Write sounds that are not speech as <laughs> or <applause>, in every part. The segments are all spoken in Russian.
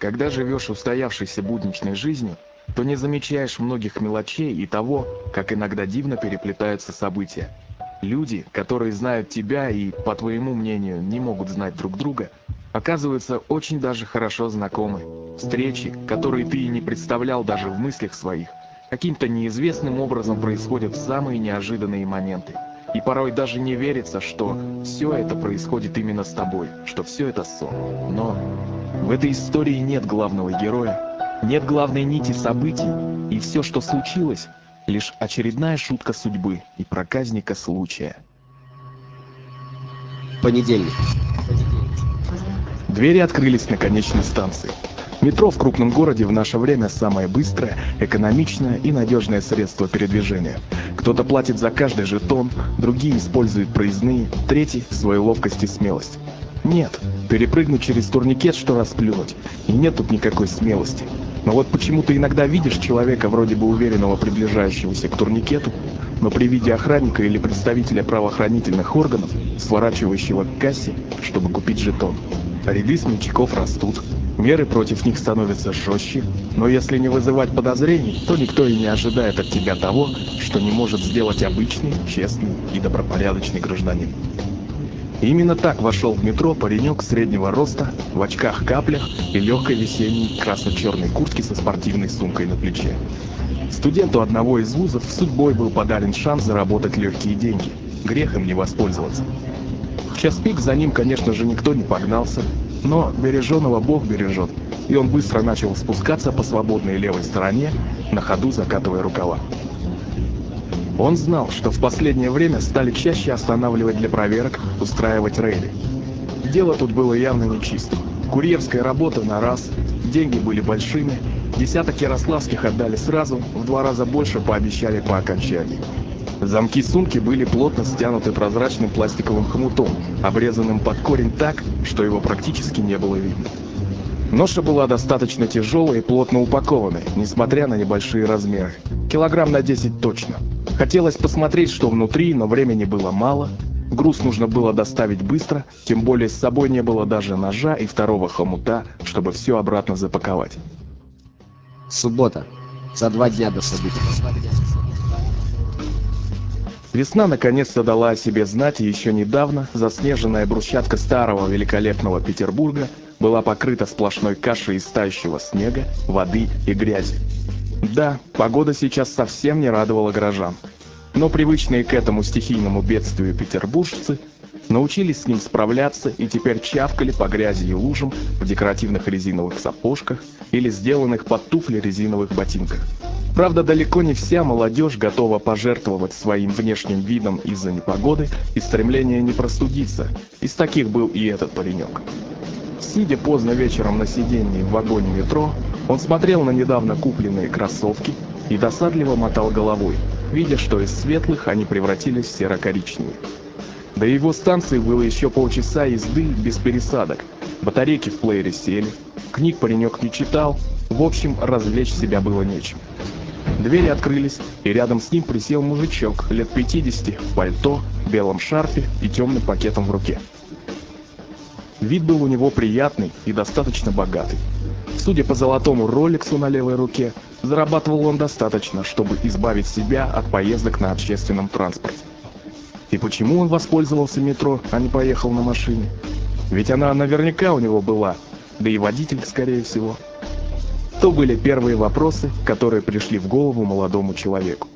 Когда живешь устоявшейся будничной жизнью, то не замечаешь многих мелочей и того, как иногда дивно переплетаются события. Люди, которые знают тебя и, по твоему мнению, не могут знать друг друга, оказываются очень даже хорошо знакомы. Встречи, которые ты и не представлял даже в мыслях своих, каким-то неизвестным образом происходят в самые неожиданные моменты. И порой даже не верится, что все это происходит именно с тобой, что все это сон. Но в этой истории нет главного героя, нет главной нити событий, и все, что случилось, лишь очередная шутка судьбы и проказника случая. Понедельник. Двери открылись на конечной станции. Метро в крупном городе в наше время самое быстрое, экономичное и надежное средство передвижения. Кто-то платит за каждый жетон, другие используют проездные, третий – свою ловкость и смелость. Нет, перепрыгнуть через турникет, что расплюнуть. И нет тут никакой смелости. Но вот почему ты иногда видишь человека, вроде бы уверенного приближающегося к турникету, но при виде охранника или представителя правоохранительных органов, сворачивающего к кассе, чтобы купить жетон. Ряды смельчаков растут, меры против них становятся жестче, но если не вызывать подозрений, то никто и не ожидает от тебя того, что не может сделать обычный, честный и добропорядочный гражданин. Именно так вошел в метро паренек среднего роста, в очках-каплях и легкой весенней красно-черной куртке со спортивной сумкой на плече. Студенту одного из вузов судьбой был подарен шанс заработать легкие деньги. Грех им не воспользоваться. В час пик за ним, конечно же, никто не погнался, но береженого Бог бережет, и он быстро начал спускаться по свободной левой стороне, на ходу закатывая рукава. Он знал, что в последнее время стали чаще останавливать для проверок, устраивать рейды. Дело тут было явно нечисто. Курьерская работа на раз, деньги были большими, десяток ярославских отдали сразу, в два раза больше пообещали по окончании. Замки сумки были плотно стянуты прозрачным пластиковым хомутом, обрезанным под корень так, что его практически не было видно. Ноша была достаточно тяжелой и плотно упакованной, несмотря на небольшие размеры. Килограмм на 10 точно. Хотелось посмотреть, что внутри, но времени было мало. Груз нужно было доставить быстро, тем более с собой не было даже ножа и второго хомута, чтобы все обратно запаковать. Суббота. За два дня до событий. Весна наконец-то дала о себе знать, и еще недавно заснеженная брусчатка старого великолепного Петербурга была покрыта сплошной кашей из тающего снега, воды и грязи. Да, погода сейчас совсем не радовала горожан. Но привычные к этому стихийному бедствию петербуржцы научились с ним справляться и теперь чавкали по грязи и лужам в декоративных резиновых сапожках или сделанных под туфли резиновых ботинках. Правда, далеко не вся молодежь готова пожертвовать своим внешним видом из-за непогоды и стремления не простудиться. Из таких был и этот паренек. Сидя поздно вечером на сиденье в вагоне метро, он смотрел на недавно купленные кроссовки и досадливо мотал головой, видя, что из светлых они превратились в серо-коричневые. До его станции было еще полчаса езды без пересадок. Батарейки в плеере сели, книг паренек не читал, в общем, развлечь себя было нечем. Двери открылись, и рядом с ним присел мужичок лет 50 в пальто, белом шарфе и темным пакетом в руке. Вид был у него приятный и достаточно богатый. Судя по золотому роликсу на левой руке, зарабатывал он достаточно, чтобы избавить себя от поездок на общественном транспорте. И почему он воспользовался метро, а не поехал на машине? Ведь она наверняка у него была, да и водитель, скорее всего. То были первые вопросы, которые пришли в голову молодому человеку.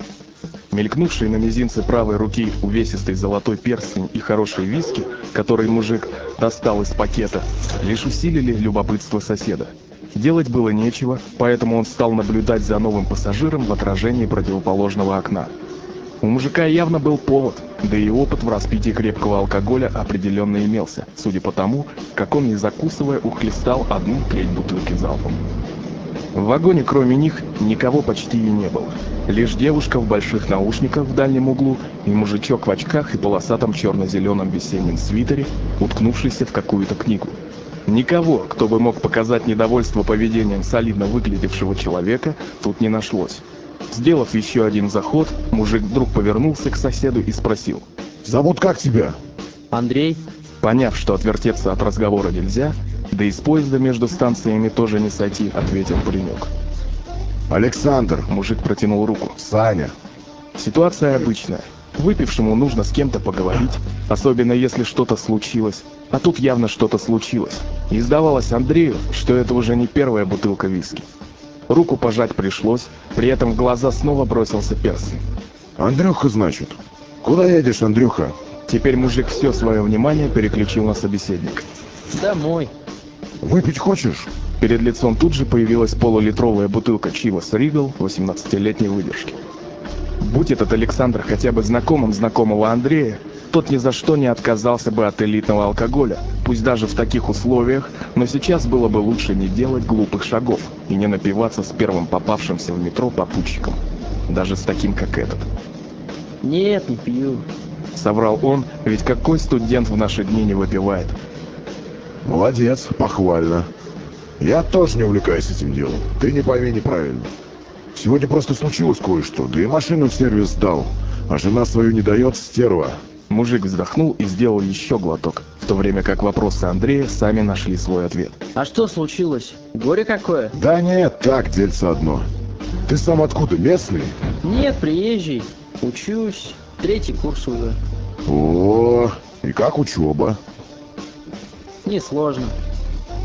Мелькнувший на мизинце правой руки увесистый золотой перстень и хорошие виски, которые мужик достал из пакета, лишь усилили любопытство соседа. Делать было нечего, поэтому он стал наблюдать за новым пассажиром в отражении противоположного окна. У мужика явно был повод, да и опыт в распитии крепкого алкоголя определенно имелся, судя по тому, как он, не закусывая, ухлестал одну треть бутылки залпом. В вагоне кроме них никого почти и не было. Лишь девушка в больших наушниках в дальнем углу и мужичок в очках и полосатом черно-зеленом весеннем свитере, уткнувшийся в какую-то книгу. Никого, кто бы мог показать недовольство поведением солидно выглядевшего человека, тут не нашлось. Сделав еще один заход, мужик вдруг повернулся к соседу и спросил. «Зовут как тебя?» Андрей? Поняв, что отвертеться от разговора нельзя, Да и с поезда между станциями тоже не сойти, ответил паренек. Александр, Мужик протянул руку. Саня. Ситуация обычная. Выпившему нужно с кем-то поговорить, особенно если что-то случилось. А тут явно что-то случилось. И сдавалось Андрею, что это уже не первая бутылка виски. Руку пожать пришлось, при этом в глаза снова бросился перстень. Андрюха, значит. Куда едешь, Андрюха? Теперь мужик все свое внимание переключил на собеседника. Домой. Выпить хочешь? Перед лицом тут же появилась полулитровая бутылка Чивас Ригл 18-летней выдержки. Будь этот Александр хотя бы знакомым знакомого Андрея, тот ни за что не отказался бы от элитного алкоголя, пусть даже в таких условиях, но сейчас было бы лучше не делать глупых шагов и не напиваться с первым попавшимся в метро попутчиком, даже с таким как этот. Нет, не пью. Соврал он, ведь какой студент в наши дни не выпивает? Молодец, похвально. Я тоже не увлекаюсь этим делом. Ты не пойми неправильно. Сегодня просто случилось кое-что, да и машину в сервис сдал. А жена свою не дает, стерва. Мужик вздохнул и сделал еще глоток, в то время как вопросы Андрея сами нашли свой ответ. А что случилось? Горе какое? Да нет, так, дельце одно. Ты сам откуда, местный? Нет, приезжий. Учусь. Третий курс уже. О, и как учеба? Несложно.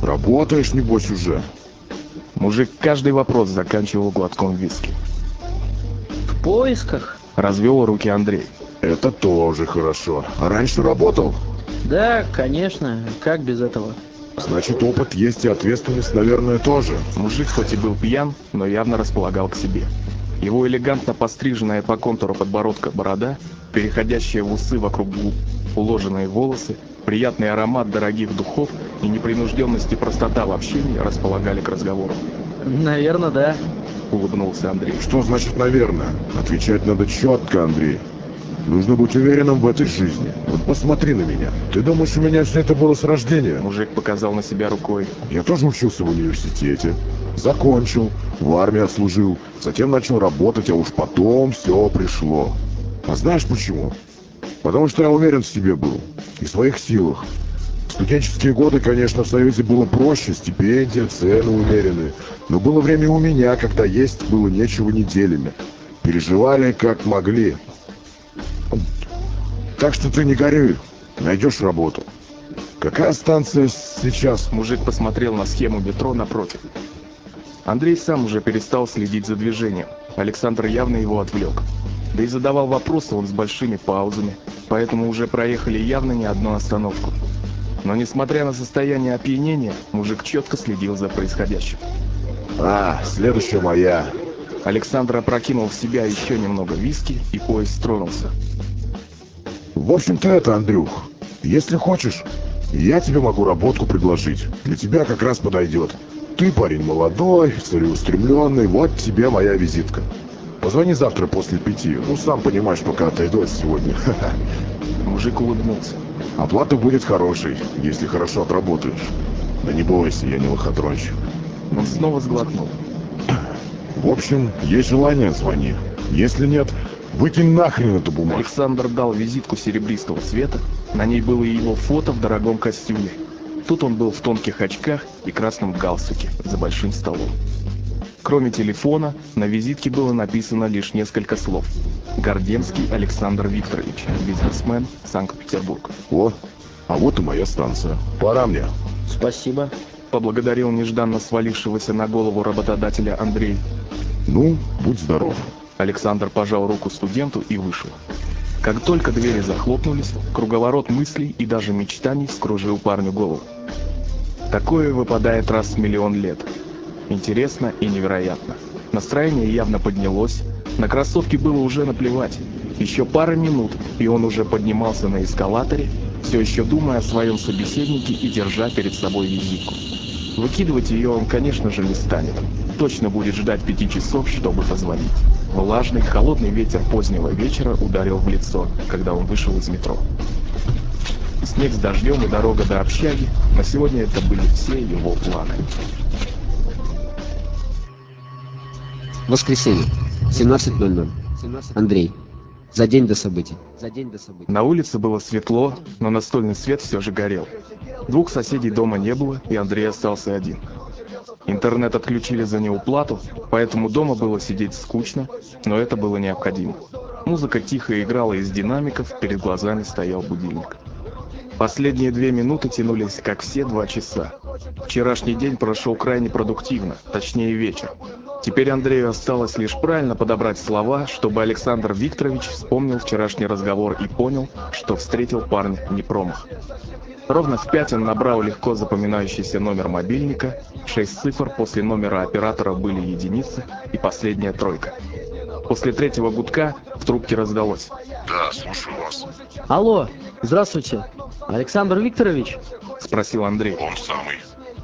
Работаешь, небось, уже? Мужик каждый вопрос заканчивал глотком виски. В поисках? Развел руки Андрей. Это тоже хорошо. А раньше работал? Да, конечно. Как без этого? Значит, опыт есть и ответственность, наверное, тоже. Мужик хоть и был пьян, но явно располагал к себе. Его элегантно постриженная по контуру подбородка борода, переходящие в усы вокруг губ, уложенные волосы, приятный аромат дорогих духов и непринужденность и простота в общении располагали к разговору. Наверное, да. Улыбнулся Андрей. Что значит «наверное»? Отвечать надо четко, Андрей. Нужно быть уверенным в этой жизни. Вот посмотри на меня. Ты думаешь, у меня все это было с рождения? Мужик показал на себя рукой. Я тоже учился в университете. Закончил, в армии отслужил, затем начал работать, а уж потом все пришло. А знаешь почему? Потому что я уверен в себе был и в своих силах. В студенческие годы, конечно, в Союзе было проще, стипендия, цены умеренные. Но было время у меня, когда есть было нечего неделями. Переживали как могли. Так что ты не горюй, найдешь работу. Какая станция сейчас? Мужик посмотрел на схему метро напротив. Андрей сам уже перестал следить за движением. Александр явно его отвлек. Да и задавал вопросы он с большими паузами, поэтому уже проехали явно не одну остановку. Но несмотря на состояние опьянения, мужик четко следил за происходящим. А, следующая моя. Александр опрокинул в себя еще немного виски, и поезд тронулся. В общем-то это, Андрюх. Если хочешь, я тебе могу работку предложить. Для тебя как раз подойдет. Ты парень молодой, целеустремленный, вот тебе моя визитка. Позвони завтра после пяти. Ну, сам понимаешь, пока отойду от сегодня. <laughs> Мужик улыбнулся. Оплата будет хорошей, если хорошо отработаешь. Да не бойся, я не лохотронщик. Он снова сглотнул. В общем, есть желание, звони. Если нет, выкинь нахрен эту бумагу. Александр дал визитку серебристого цвета. На ней было и его фото в дорогом костюме. Тут он был в тонких очках и красном галстуке за большим столом. Кроме телефона, на визитке было написано лишь несколько слов. Горденский Александр Викторович, бизнесмен, Санкт-Петербург. О, а вот и моя станция. Пора мне. Спасибо. Поблагодарил нежданно свалившегося на голову работодателя Андрей. Ну, будь здоров. Александр пожал руку студенту и вышел. Как только двери захлопнулись, круговорот мыслей и даже мечтаний скружил парню голову. Такое выпадает раз в миллион лет. Интересно и невероятно. Настроение явно поднялось, на кроссовки было уже наплевать. Еще пара минут, и он уже поднимался на эскалаторе, все еще думая о своем собеседнике и держа перед собой визитку. Выкидывать ее он, конечно же, не станет. Точно будет ждать пяти часов, чтобы позвонить. Влажный, холодный ветер позднего вечера ударил в лицо, когда он вышел из метро. Снег с дождем и дорога до общаги, на сегодня это были все его планы. Воскресенье. 17.00. Андрей. За день до событий. За день до событий. На улице было светло, но настольный свет все же горел. Двух соседей дома не было, и Андрей остался один. Интернет отключили за неуплату, поэтому дома было сидеть скучно, но это было необходимо. Музыка тихо играла из динамиков, перед глазами стоял будильник. Последние две минуты тянулись, как все два часа. Вчерашний день прошел крайне продуктивно, точнее вечер. Теперь Андрею осталось лишь правильно подобрать слова, чтобы Александр Викторович вспомнил вчерашний разговор и понял, что встретил парня не промах. Ровно в пять он набрал легко запоминающийся номер мобильника, шесть цифр после номера оператора были единицы и последняя тройка. После третьего гудка в трубке раздалось. Да, слушаю вас. Алло, здравствуйте. Александр Викторович? Спросил Андрей. Он самый.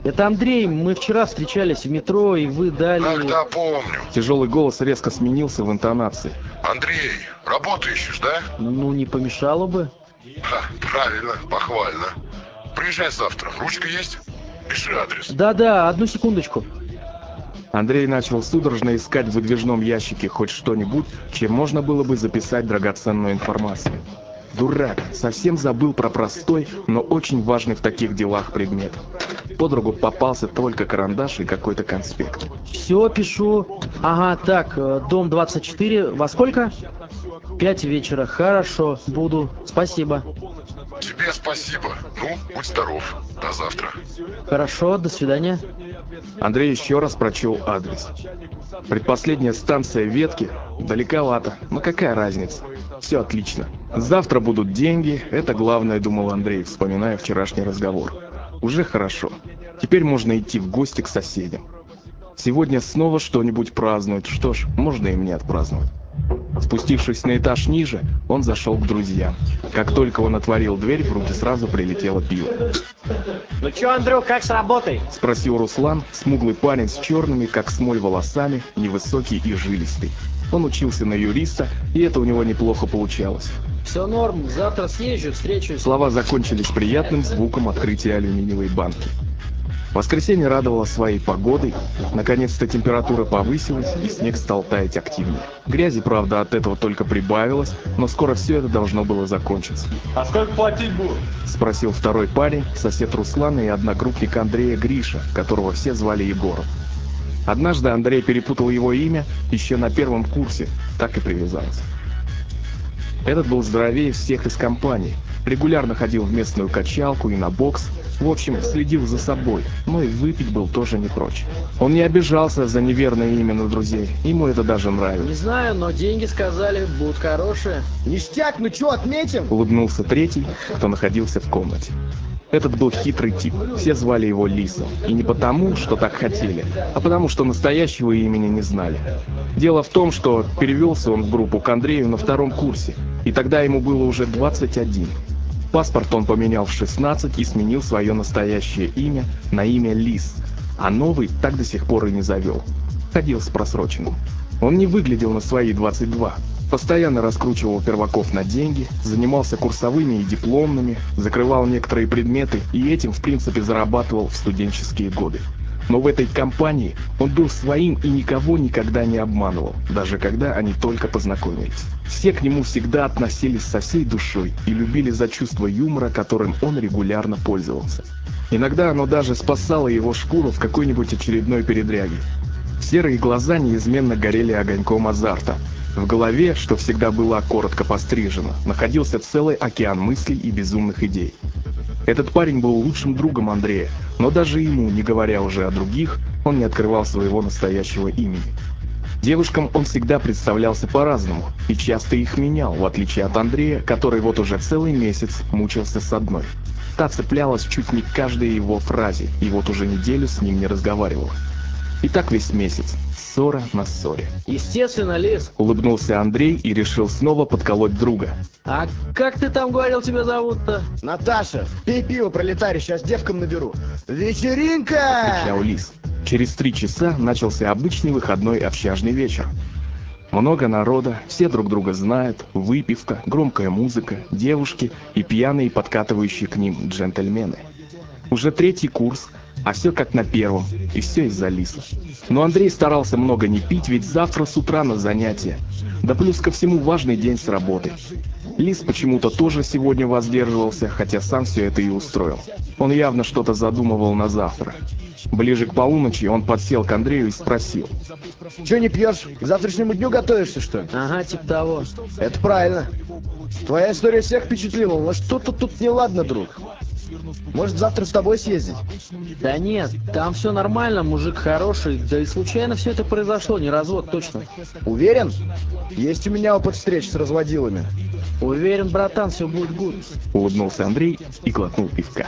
Это Андрей, мы вчера встречались в метро, и вы дали... Ах, да, помню. Тяжелый голос резко сменился в интонации. Андрей, работу ищешь, да? Ну, не помешало бы. Ха, правильно, похвально. Приезжай завтра. Ручка есть? Пиши адрес. Да-да, одну секундочку. Андрей начал судорожно искать в выдвижном ящике хоть что-нибудь, чем можно было бы записать драгоценную информацию. Дурак, совсем забыл про простой, но очень важный в таких делах предмет. Под руку попался только карандаш и какой-то конспект. Все, пишу. Ага, так, э, дом 24. Во сколько? Пять вечера. Хорошо, буду. Спасибо. Тебе спасибо. Ну, будь здоров. До завтра. Хорошо, до свидания. Андрей еще раз прочел адрес. Предпоследняя станция ветки далековато, но какая разница? Все отлично. Завтра будут деньги, это главное, думал Андрей, вспоминая вчерашний разговор. Уже хорошо. Теперь можно идти в гости к соседям. Сегодня снова что-нибудь празднуют, что ж, можно и мне отпраздновать. Спустившись на этаж ниже, он зашел к друзьям. Как только он отворил дверь, в руки сразу прилетело пиво. Ну чё, Андрюх, как с работой? Спросил Руслан, смуглый парень с черными, как смоль, волосами, невысокий и жилистый. Он учился на юриста, и это у него неплохо получалось. Все норм, завтра съезжу, встречусь. Слова закончились приятным звуком открытия алюминиевой банки. Воскресенье радовало своей погодой, наконец-то температура повысилась и снег стал таять активнее. Грязи, правда, от этого только прибавилось, но скоро все это должно было закончиться. А сколько платить будут? Спросил второй парень, сосед Руслана и одногруппник Андрея Гриша, которого все звали Егором. Однажды Андрей перепутал его имя еще на первом курсе, так и привязался. Этот был здоровее всех из компании, регулярно ходил в местную качалку и на бокс, в общем, следил за собой, но и выпить был тоже не прочь. Он не обижался за неверное имя на друзей, ему это даже Не нравилось. знаю, но деньги сказали, будут хорошие. Ништяк, ну чё, отметим? Улыбнулся третий, кто находился в комнате. Этот был хитрый тип, все звали его Лисом. И не потому, что так хотели, а потому, что настоящего имени не знали. Дело в том, что перевелся он в группу к Андрею на втором курсе, и тогда ему было уже 21. Паспорт он поменял в 16 и сменил свое настоящее имя на имя Лис, а новый так до сих пор и не завел. Ходил с просроченным. Он не выглядел на свои 22. Постоянно раскручивал перваков на деньги, занимался курсовыми и дипломными, закрывал некоторые предметы и этим в принципе зарабатывал в студенческие годы. Но в этой компании он был своим и никого никогда не обманывал, даже когда они только познакомились. Все к нему всегда относились со всей душой и любили за чувство юмора, которым он регулярно пользовался. Иногда оно даже спасало его шкуру в какой-нибудь очередной передряге. Серые глаза неизменно горели огоньком азарта. В голове, что всегда была коротко пострижена, находился целый океан мыслей и безумных идей. Этот парень был лучшим другом Андрея, но даже ему, не говоря уже о других, он не открывал своего настоящего имени. Девушкам он всегда представлялся по-разному и часто их менял, в отличие от Андрея, который вот уже целый месяц мучился с одной. Та цеплялась чуть не каждой его фразе, и вот уже неделю с ним не разговаривала. И так весь месяц, ссора на ссоре. Естественно, Лис. Улыбнулся Андрей и решил снова подколоть друга. А как ты там говорил, тебя зовут-то? Наташа, пей пиво, пролетарий, сейчас девкам наберу. Вечеринка! кричал Лис. Через три часа начался обычный выходной общажный вечер. Много народа, все друг друга знают, выпивка, громкая музыка, девушки и пьяные подкатывающие к ним джентльмены. Уже третий курс, А все как на первом, и все из-за Лиса. Но Андрей старался много не пить, ведь завтра с утра на занятия. Да плюс ко всему важный день с работы. Лис почему-то тоже сегодня воздерживался, хотя сам все это и устроил. Он явно что-то задумывал на завтра. Ближе к полуночи он подсел к Андрею и спросил. Че не пьешь? К завтрашнему дню готовишься, что ли? Ага, типа того. Это правильно. Твоя история всех впечатлила, но что-то тут неладно, друг. Может, завтра с тобой съездить? Да нет, там все нормально, мужик хороший, да и случайно все это произошло, не развод точно. Уверен? Есть у меня опыт встреч с разводилами. Уверен, братан, все будет гуд. Улыбнулся Андрей и глотнул пивка.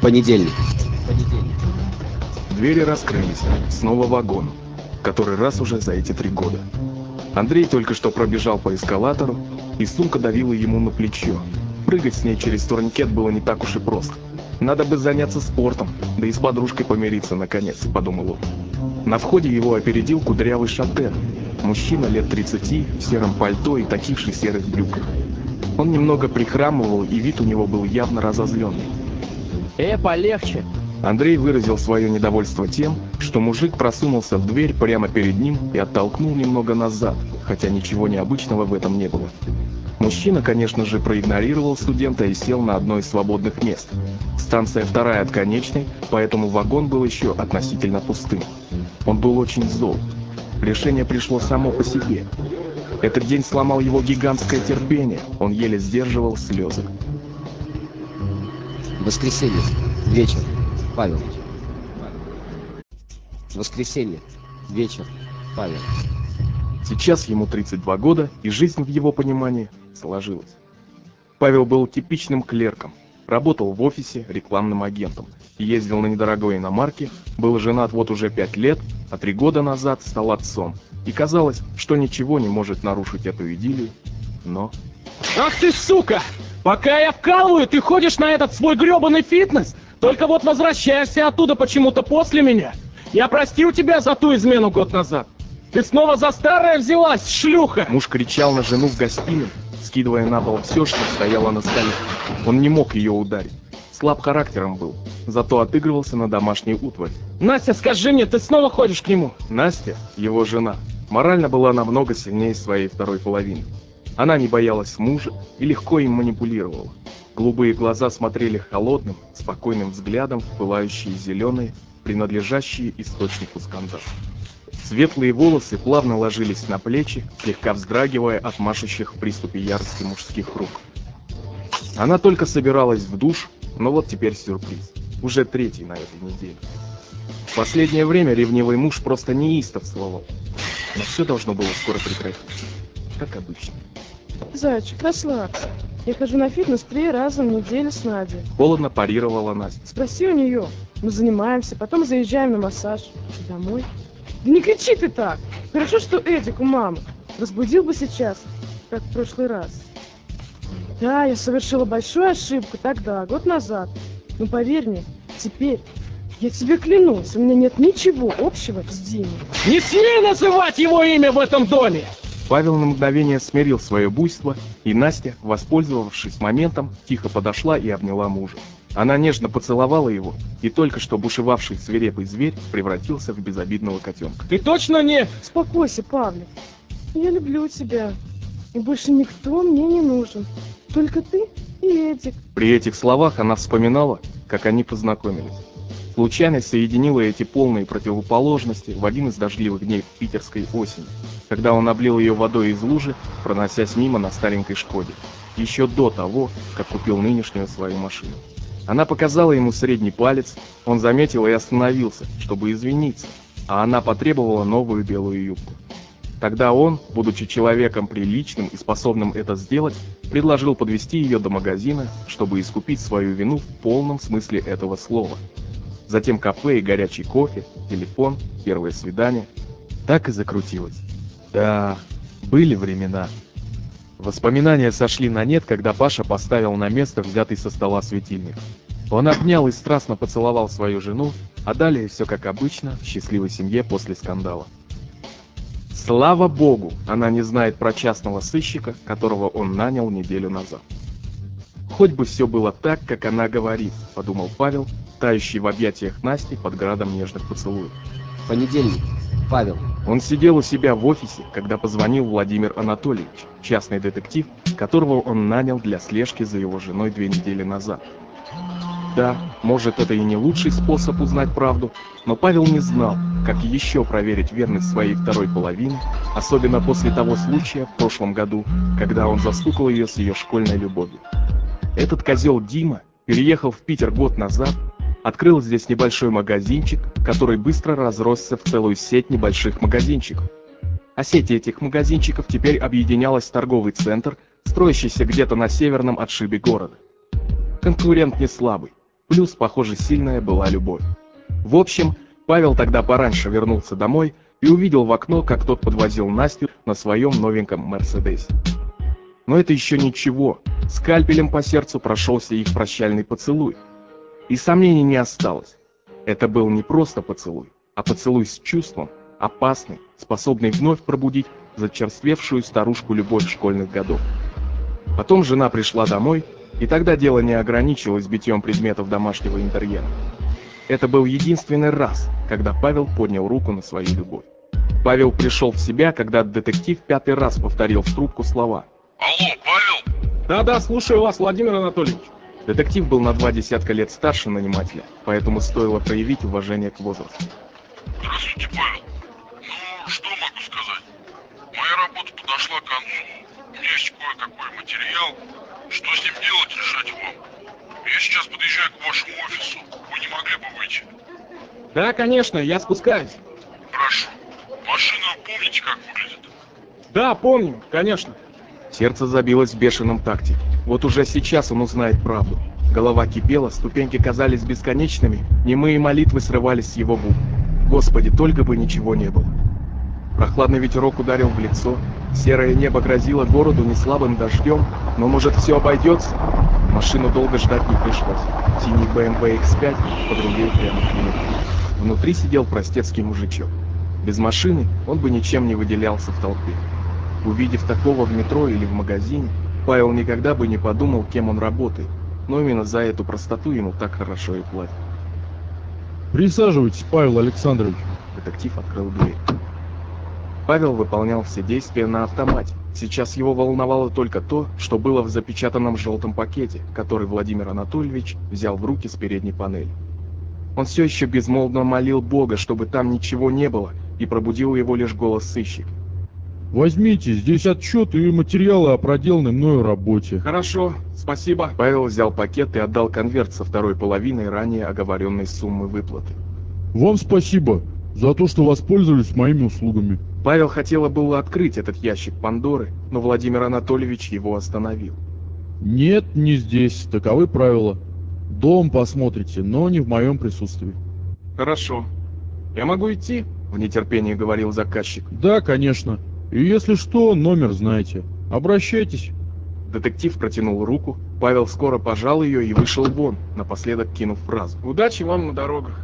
Понедельник. Двери раскрылись. Снова вагон. Который раз уже за эти три года. Андрей только что пробежал по эскалатору, и сумка давила ему на плечо. Прыгать с ней через турникет было не так уж и просто. Надо бы заняться спортом, да и с подружкой помириться наконец, подумал он. На входе его опередил кудрявый шатен. Мужчина лет 30 в сером пальто и таких же серых брюках. Он немного прихрамывал, и вид у него был явно разозленный. Э, полегче. Андрей выразил свое недовольство тем, что мужик просунулся в дверь прямо перед ним и оттолкнул немного назад, хотя ничего необычного в этом не было. Мужчина, конечно же, проигнорировал студента и сел на одно из свободных мест. Станция вторая от конечной, поэтому вагон был еще относительно пустым. Он был очень зол. Решение пришло само по себе. Этот день сломал его гигантское терпение, он еле сдерживал слезы. Воскресенье. Вечер. Павел. Воскресенье. Вечер. Павел. Сейчас ему 32 года, и жизнь в его понимании сложилась. Павел был типичным клерком, работал в офисе рекламным агентом, ездил на недорогой иномарке, был женат вот уже 5 лет, а три года назад стал отцом. И казалось, что ничего не может нарушить эту идиллию, но... Ах ты сука! Пока я вкалываю, ты ходишь на этот свой гребаный фитнес, только вот возвращаешься оттуда почему-то после меня. Я простил тебя за ту измену год назад. Ты снова за старое взялась, шлюха! Муж кричал на жену в гостиной, скидывая на пол все, что стояло на столе. Он не мог ее ударить. Слаб характером был, зато отыгрывался на домашней утварь. Настя, скажи мне, ты снова ходишь к нему? Настя, его жена, морально была намного сильнее своей второй половины. Она не боялась мужа и легко им манипулировала. Голубые глаза смотрели холодным, спокойным взглядом в пылающие зеленые, принадлежащие источнику скандала. Светлые волосы плавно ложились на плечи, слегка вздрагивая от машущих в приступе ярости мужских рук. Она только собиралась в душ, но вот теперь сюрприз. Уже третий на этой неделе. В последнее время ревнивый муж просто неистовствовал. Но все должно было скоро прекратиться. Как обычно. Зайчик, расслабься. Я хожу на фитнес три раза в неделю с Надей. Холодно парировала Настя. Спроси у нее. Мы занимаемся, потом заезжаем на массаж. Домой. Да не кричи ты так! Хорошо, что Эдик у мамы. Разбудил бы сейчас, как в прошлый раз. Да, я совершила большую ошибку тогда, год назад. Но поверь мне, теперь, я тебе клянусь, у меня нет ничего общего с Димой. Не смей называть его имя в этом доме! Павел на мгновение смирил свое буйство, и Настя, воспользовавшись моментом, тихо подошла и обняла мужа. Она нежно поцеловала его, и только что бушевавший свирепый зверь превратился в безобидного котенка. Ты точно не... Успокойся, Павлик. Я люблю тебя. И больше никто мне не нужен. Только ты и Эдик. При этих словах она вспоминала, как они познакомились. Случайность соединила эти полные противоположности в один из дождливых дней питерской осени, когда он облил ее водой из лужи, проносясь мимо на старенькой Шкоде, еще до того, как купил нынешнюю свою машину. Она показала ему средний палец, он заметил и остановился, чтобы извиниться, а она потребовала новую белую юбку. Тогда он, будучи человеком приличным и способным это сделать, предложил подвести ее до магазина, чтобы искупить свою вину в полном смысле этого слова. Затем кафе и горячий кофе, телефон, первое свидание. Так и закрутилось. Да, были времена. Воспоминания сошли на нет, когда Паша поставил на место взятый со стола светильник. Он обнял и страстно поцеловал свою жену, а далее все как обычно в счастливой семье после скандала. Слава богу, она не знает про частного сыщика, которого он нанял неделю назад. Хоть бы все было так, как она говорит, подумал Павел, тающий в объятиях Насти под градом нежных поцелуев. Понедельник. Павел. Он сидел у себя в офисе, когда позвонил Владимир Анатольевич, частный детектив, которого он нанял для слежки за его женой две недели назад. Да, может это и не лучший способ узнать правду, но Павел не знал, как еще проверить верность своей второй половины, особенно после того случая в прошлом году, когда он застукал ее с ее школьной любовью. Этот козел Дима переехал в Питер год назад, открыл здесь небольшой магазинчик, который быстро разросся в целую сеть небольших магазинчиков. А сеть этих магазинчиков теперь объединялась торговый центр, строящийся где-то на северном отшибе города. Конкурент не слабый, плюс, похоже, сильная была любовь. В общем, Павел тогда пораньше вернулся домой и увидел в окно, как тот подвозил Настю на своем новеньком Мерседесе. Но это еще ничего, скальпелем по сердцу прошелся их прощальный поцелуй. И сомнений не осталось. Это был не просто поцелуй, а поцелуй с чувством, опасный, способный вновь пробудить зачерствевшую старушку любовь школьных годов. Потом жена пришла домой, и тогда дело не ограничилось битьем предметов домашнего интерьера. Это был единственный раз, когда Павел поднял руку на свою любовь. Павел пришел в себя, когда детектив пятый раз повторил в трубку слова. Алло, Павел? Да-да, слушаю вас, Владимир Анатольевич. Детектив был на два десятка лет старше нанимателя, поэтому стоило проявить уважение к возрасту. Здравствуйте, Павел. Ну, что могу сказать? Моя работа подошла к концу. У меня есть кое-какой материал. Что с ним делать, решать вам. Я сейчас подъезжаю к вашему офису. Вы не могли бы выйти? Да, конечно, я спускаюсь. Прошу. Машина, помните, как выглядит? Да, помню, конечно. Сердце забилось в бешеном такте. Вот уже сейчас он узнает правду. Голова кипела, ступеньки казались бесконечными, немые молитвы срывались с его губ. Господи, только бы ничего не было. Прохладный ветерок ударил в лицо, серое небо грозило городу неслабым дождем, но может все обойдется? Машину долго ждать не пришлось. Синий BMW X5 подрулил прямо к нему. Внутри сидел простецкий мужичок. Без машины он бы ничем не выделялся в толпе. Увидев такого в метро или в магазине, Павел никогда бы не подумал, кем он работает, но именно за эту простоту ему так хорошо и платят. Присаживайтесь, Павел Александрович. Детектив открыл дверь. Павел выполнял все действия на автомате. Сейчас его волновало только то, что было в запечатанном желтом пакете, который Владимир Анатольевич взял в руки с передней панели. Он все еще безмолвно молил Бога, чтобы там ничего не было, и пробудил его лишь голос сыщика. Возьмите, здесь отчет и материалы о проделанной мною работе. Хорошо, спасибо. Павел взял пакет и отдал конверт со второй половиной ранее оговоренной суммы выплаты. Вам спасибо за то, что воспользовались моими услугами. Павел хотела было открыть этот ящик Пандоры, но Владимир Анатольевич его остановил. Нет, не здесь, таковы правила. Дом посмотрите, но не в моем присутствии. Хорошо. Я могу идти? В нетерпении говорил заказчик. Да, конечно. И если что, номер знаете. Обращайтесь. Детектив протянул руку, Павел скоро пожал ее и вышел вон, напоследок кинув фразу. Удачи вам на дорогах.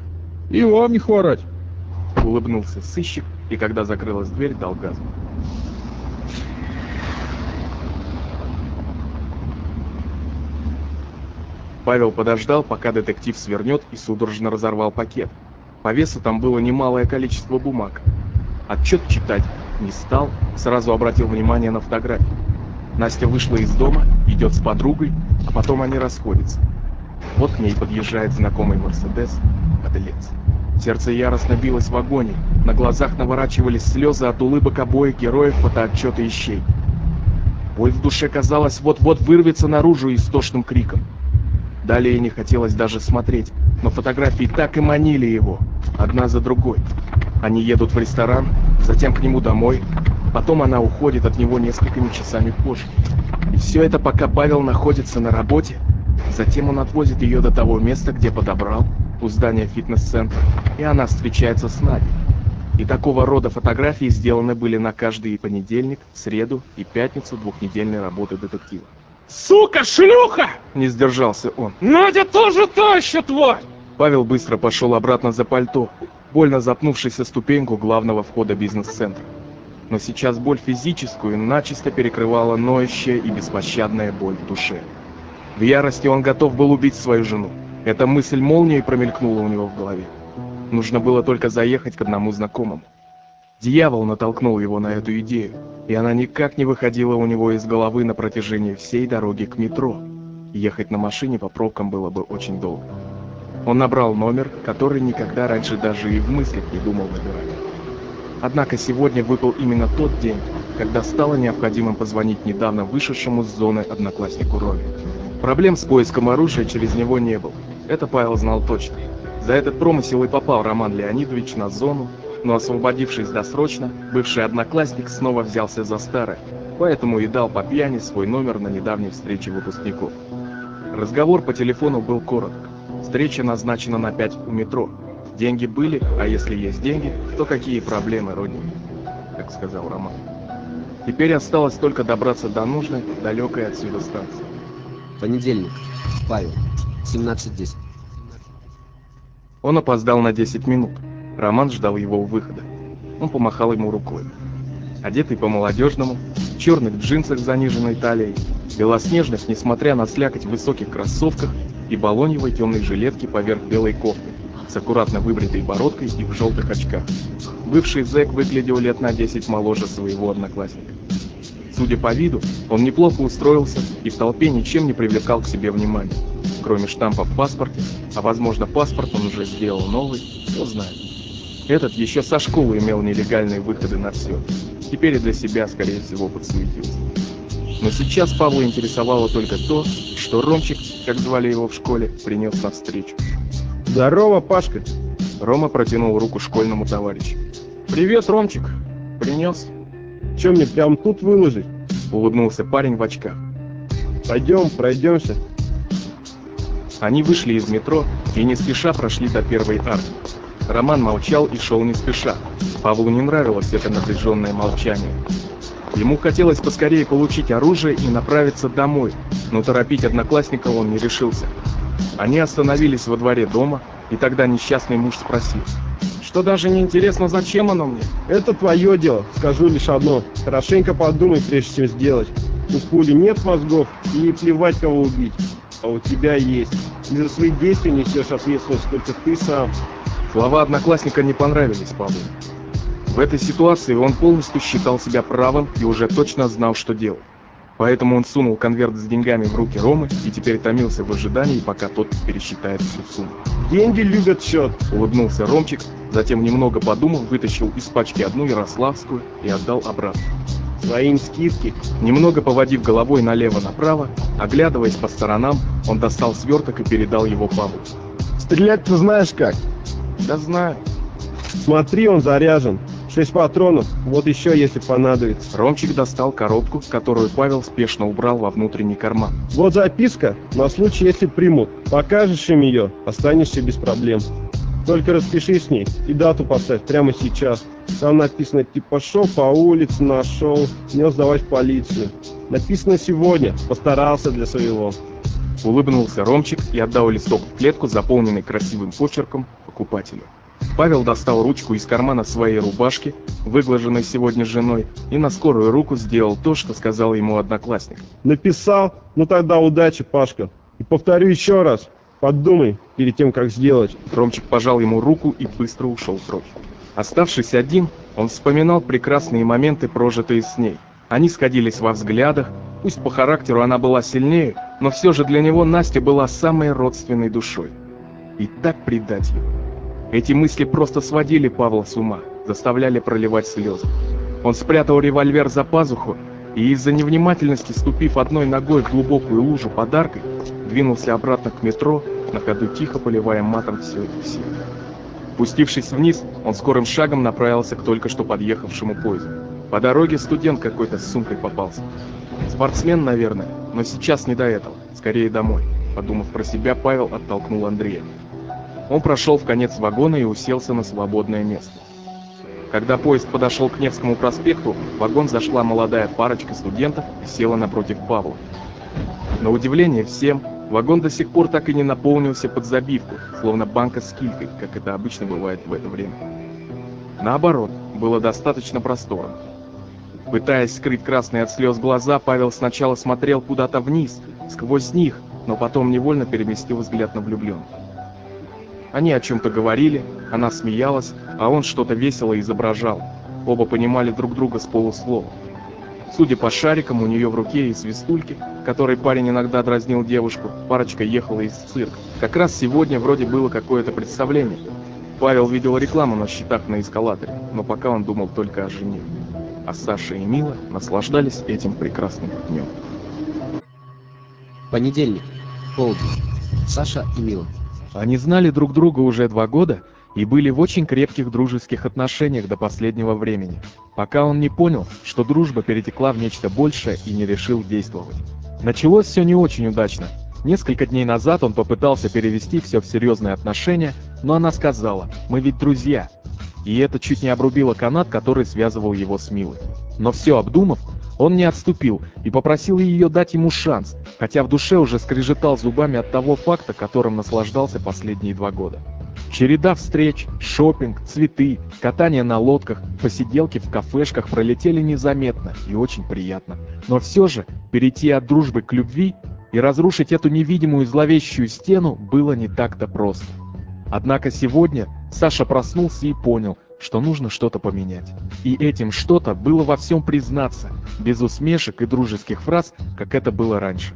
И вам не хворать. Улыбнулся сыщик и когда закрылась дверь, дал газ. Павел подождал, пока детектив свернет и судорожно разорвал пакет. По весу там было немалое количество бумаг. Отчет читать не стал, сразу обратил внимание на фотографию. Настя вышла из дома, идет с подругой, а потом они расходятся. Вот к ней подъезжает знакомый Мерседес, подлец. Сердце яростно билось в агонии, на глазах наворачивались слезы от улыбок обоих героев фотоотчета ищей. Боль в душе, казалось, вот-вот вырвется наружу истошным криком. Далее не хотелось даже смотреть, но фотографии так и манили его, одна за другой. Они едут в ресторан, затем к нему домой, потом она уходит от него несколькими часами позже. И все это пока Павел находится на работе, затем он отвозит ее до того места, где подобрал, у здания фитнес-центра, и она встречается с Надей. И такого рода фотографии сделаны были на каждый понедельник, среду и пятницу двухнедельной работы детектива. Сука, шлюха! Не сдержался он. Надя тоже та еще тварь! Павел быстро пошел обратно за пальто, больно запнувшись о ступеньку главного входа бизнес-центра. Но сейчас боль физическую начисто перекрывала ноющая и беспощадная боль в душе. В ярости он готов был убить свою жену. Эта мысль молнией промелькнула у него в голове. Нужно было только заехать к одному знакомому. Дьявол натолкнул его на эту идею, и она никак не выходила у него из головы на протяжении всей дороги к метро. Ехать на машине по пробкам было бы очень долго. Он набрал номер, который никогда раньше даже и в мыслях не думал набирать. Однако сегодня выпал именно тот день, когда стало необходимым позвонить недавно вышедшему с зоны однокласснику Роме. Проблем с поиском оружия через него не было. Это Павел знал точно. За этот промысел и попал Роман Леонидович на зону, но освободившись досрочно, бывший одноклассник снова взялся за старое, поэтому и дал по пьяни свой номер на недавней встрече выпускников. Разговор по телефону был короток. Встреча назначена на 5 у метро. Деньги были, а если есть деньги, то какие проблемы, родненький, как сказал Роман. Теперь осталось только добраться до нужной, далекой отсюда станции. Понедельник. Павел. 17.10. Он опоздал на 10 минут. Роман ждал его у выхода. Он помахал ему рукой. Одетый по-молодежному, в черных джинсах с заниженной талией, белоснежных, несмотря на слякоть высоких кроссовках и балоневой темной жилетке поверх белой кофты, с аккуратно выбритой бородкой и в желтых очках. Бывший зэк выглядел лет на 10 моложе своего одноклассника. Судя по виду, он неплохо устроился и в толпе ничем не привлекал к себе внимания. Кроме штампа в паспорте, а возможно паспорт он уже сделал новый, кто знает. Этот еще со школы имел нелегальные выходы на все. Теперь и для себя, скорее всего, подсуетился. Но сейчас Павла интересовало только то, что Ромчик, как звали его в школе, принес навстречу. Здорово, Пашка. Рома протянул руку школьному товарищу. «Привет, Ромчик. Принес?» Че мне прям тут выложить? Улыбнулся парень в очках. Пойдем, пройдемся. Они вышли из метро и не спеша прошли до первой арки. Роман молчал и шел не спеша. Павлу не нравилось это напряженное молчание. Ему хотелось поскорее получить оружие и направиться домой, но торопить одноклассника он не решился. Они остановились во дворе дома, и тогда несчастный муж спросил. Что даже не интересно, зачем оно мне? Это твое дело, скажу лишь одно. Хорошенько подумай, прежде чем сделать. У пули нет мозгов, и не плевать, кого убить. А у тебя есть. И за свои действия несешь ответственность только ты сам. Слова одноклассника не понравились Павлу. В этой ситуации он полностью считал себя правым и уже точно знал, что делать. Поэтому он сунул конверт с деньгами в руки Ромы и теперь томился в ожидании, пока тот пересчитает всю сумму. Деньги любят счет. Улыбнулся Ромчик, затем немного подумав, вытащил из пачки одну ярославскую и отдал обратно. Своим скидки. Немного поводив головой налево-направо, оглядываясь по сторонам, он достал сверток и передал его Павлу. Стрелять ты знаешь как? Да знаю. Смотри, он заряжен. Шесть патронов, вот еще если понадобится. Ромчик достал коробку, которую Павел спешно убрал во внутренний карман. Вот записка, на случай, если примут. Покажешь им ее, останешься без проблем. Только распиши с ней и дату поставь прямо сейчас. Там написано типа шел по улице, нашел, нес сдавать в полицию. Написано сегодня, постарался для своего. Улыбнулся Ромчик и отдал листок в клетку, заполненный красивым почерком, покупателю. Павел достал ручку из кармана своей рубашки, выглаженной сегодня женой, и на скорую руку сделал то, что сказал ему одноклассник. Написал? Ну тогда удачи, Пашка. И повторю еще раз, подумай перед тем, как сделать. Ромчик пожал ему руку и быстро ушел прочь. Оставшись один, он вспоминал прекрасные моменты, прожитые с ней. Они сходились во взглядах, пусть по характеру она была сильнее, но все же для него Настя была самой родственной душой. И так предать его. Эти мысли просто сводили Павла с ума, заставляли проливать слезы. Он спрятал револьвер за пазуху и из-за невнимательности, ступив одной ногой в глубокую лужу подаркой, двинулся обратно к метро, на ходу тихо поливая матом все и все. Спустившись вниз, он скорым шагом направился к только что подъехавшему поезду. По дороге студент какой-то с сумкой попался. Спортсмен, наверное, но сейчас не до этого, скорее домой. Подумав про себя, Павел оттолкнул Андрея. Он прошел в конец вагона и уселся на свободное место. Когда поезд подошел к Невскому проспекту, в вагон зашла молодая парочка студентов и села напротив Павла. На удивление всем, вагон до сих пор так и не наполнился под забивку, словно банка с килькой, как это обычно бывает в это время. Наоборот, было достаточно просторно. Пытаясь скрыть красные от слез глаза, Павел сначала смотрел куда-то вниз, сквозь них, но потом невольно переместил взгляд на влюбленных. Они о чем-то говорили, она смеялась, а он что-то весело изображал. Оба понимали друг друга с полуслова. Судя по шарикам, у нее в руке и свистульки, которой парень иногда дразнил девушку, парочка ехала из цирка. Как раз сегодня вроде было какое-то представление. Павел видел рекламу на счетах на эскалаторе, но пока он думал только о жене. А Саша и Мила наслаждались этим прекрасным днем. Понедельник. Полдень. Саша и Мила. Они знали друг друга уже два года и были в очень крепких дружеских отношениях до последнего времени, пока он не понял, что дружба перетекла в нечто большее и не решил действовать. Началось все не очень удачно. Несколько дней назад он попытался перевести все в серьезные отношения, но она сказала «Мы ведь друзья». И это чуть не обрубило канат, который связывал его с Милой. Но все обдумав, он не отступил и попросил ее дать ему шанс, хотя в душе уже скрежетал зубами от того факта, которым наслаждался последние два года. Череда встреч, шопинг, цветы, катание на лодках, посиделки в кафешках пролетели незаметно и очень приятно. Но все же перейти от дружбы к любви и разрушить эту невидимую зловещую стену было не так-то просто. Однако сегодня Саша проснулся и понял, что нужно что-то поменять. И этим что-то было во всем признаться, без усмешек и дружеских фраз, как это было раньше.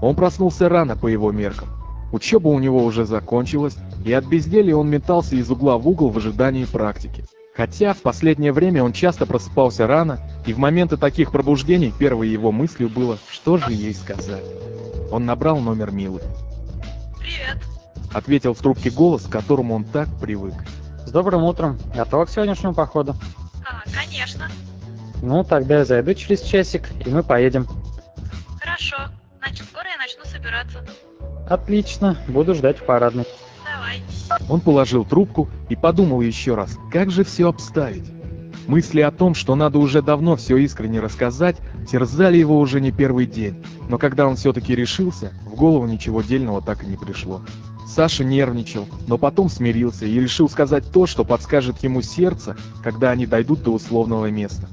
Он проснулся рано по его меркам. Учеба у него уже закончилась, и от безделья он метался из угла в угол в ожидании практики. Хотя в последнее время он часто просыпался рано, и в моменты таких пробуждений первой его мыслью было, что же ей сказать. Он набрал номер Милы. Привет. Ответил в трубке голос, к которому он так привык. С добрым утром. Готова к сегодняшнему походу? А, конечно. Ну, тогда я зайду через часик, и мы поедем. Хорошо. Значит, скоро я начну собираться. Отлично. Буду ждать в парадной. Давай. Он положил трубку и подумал еще раз, как же все обставить. Мысли о том, что надо уже давно все искренне рассказать, терзали его уже не первый день. Но когда он все-таки решился, в голову ничего дельного так и не пришло. Саша нервничал, но потом смирился и решил сказать то, что подскажет ему сердце, когда они дойдут до условного места.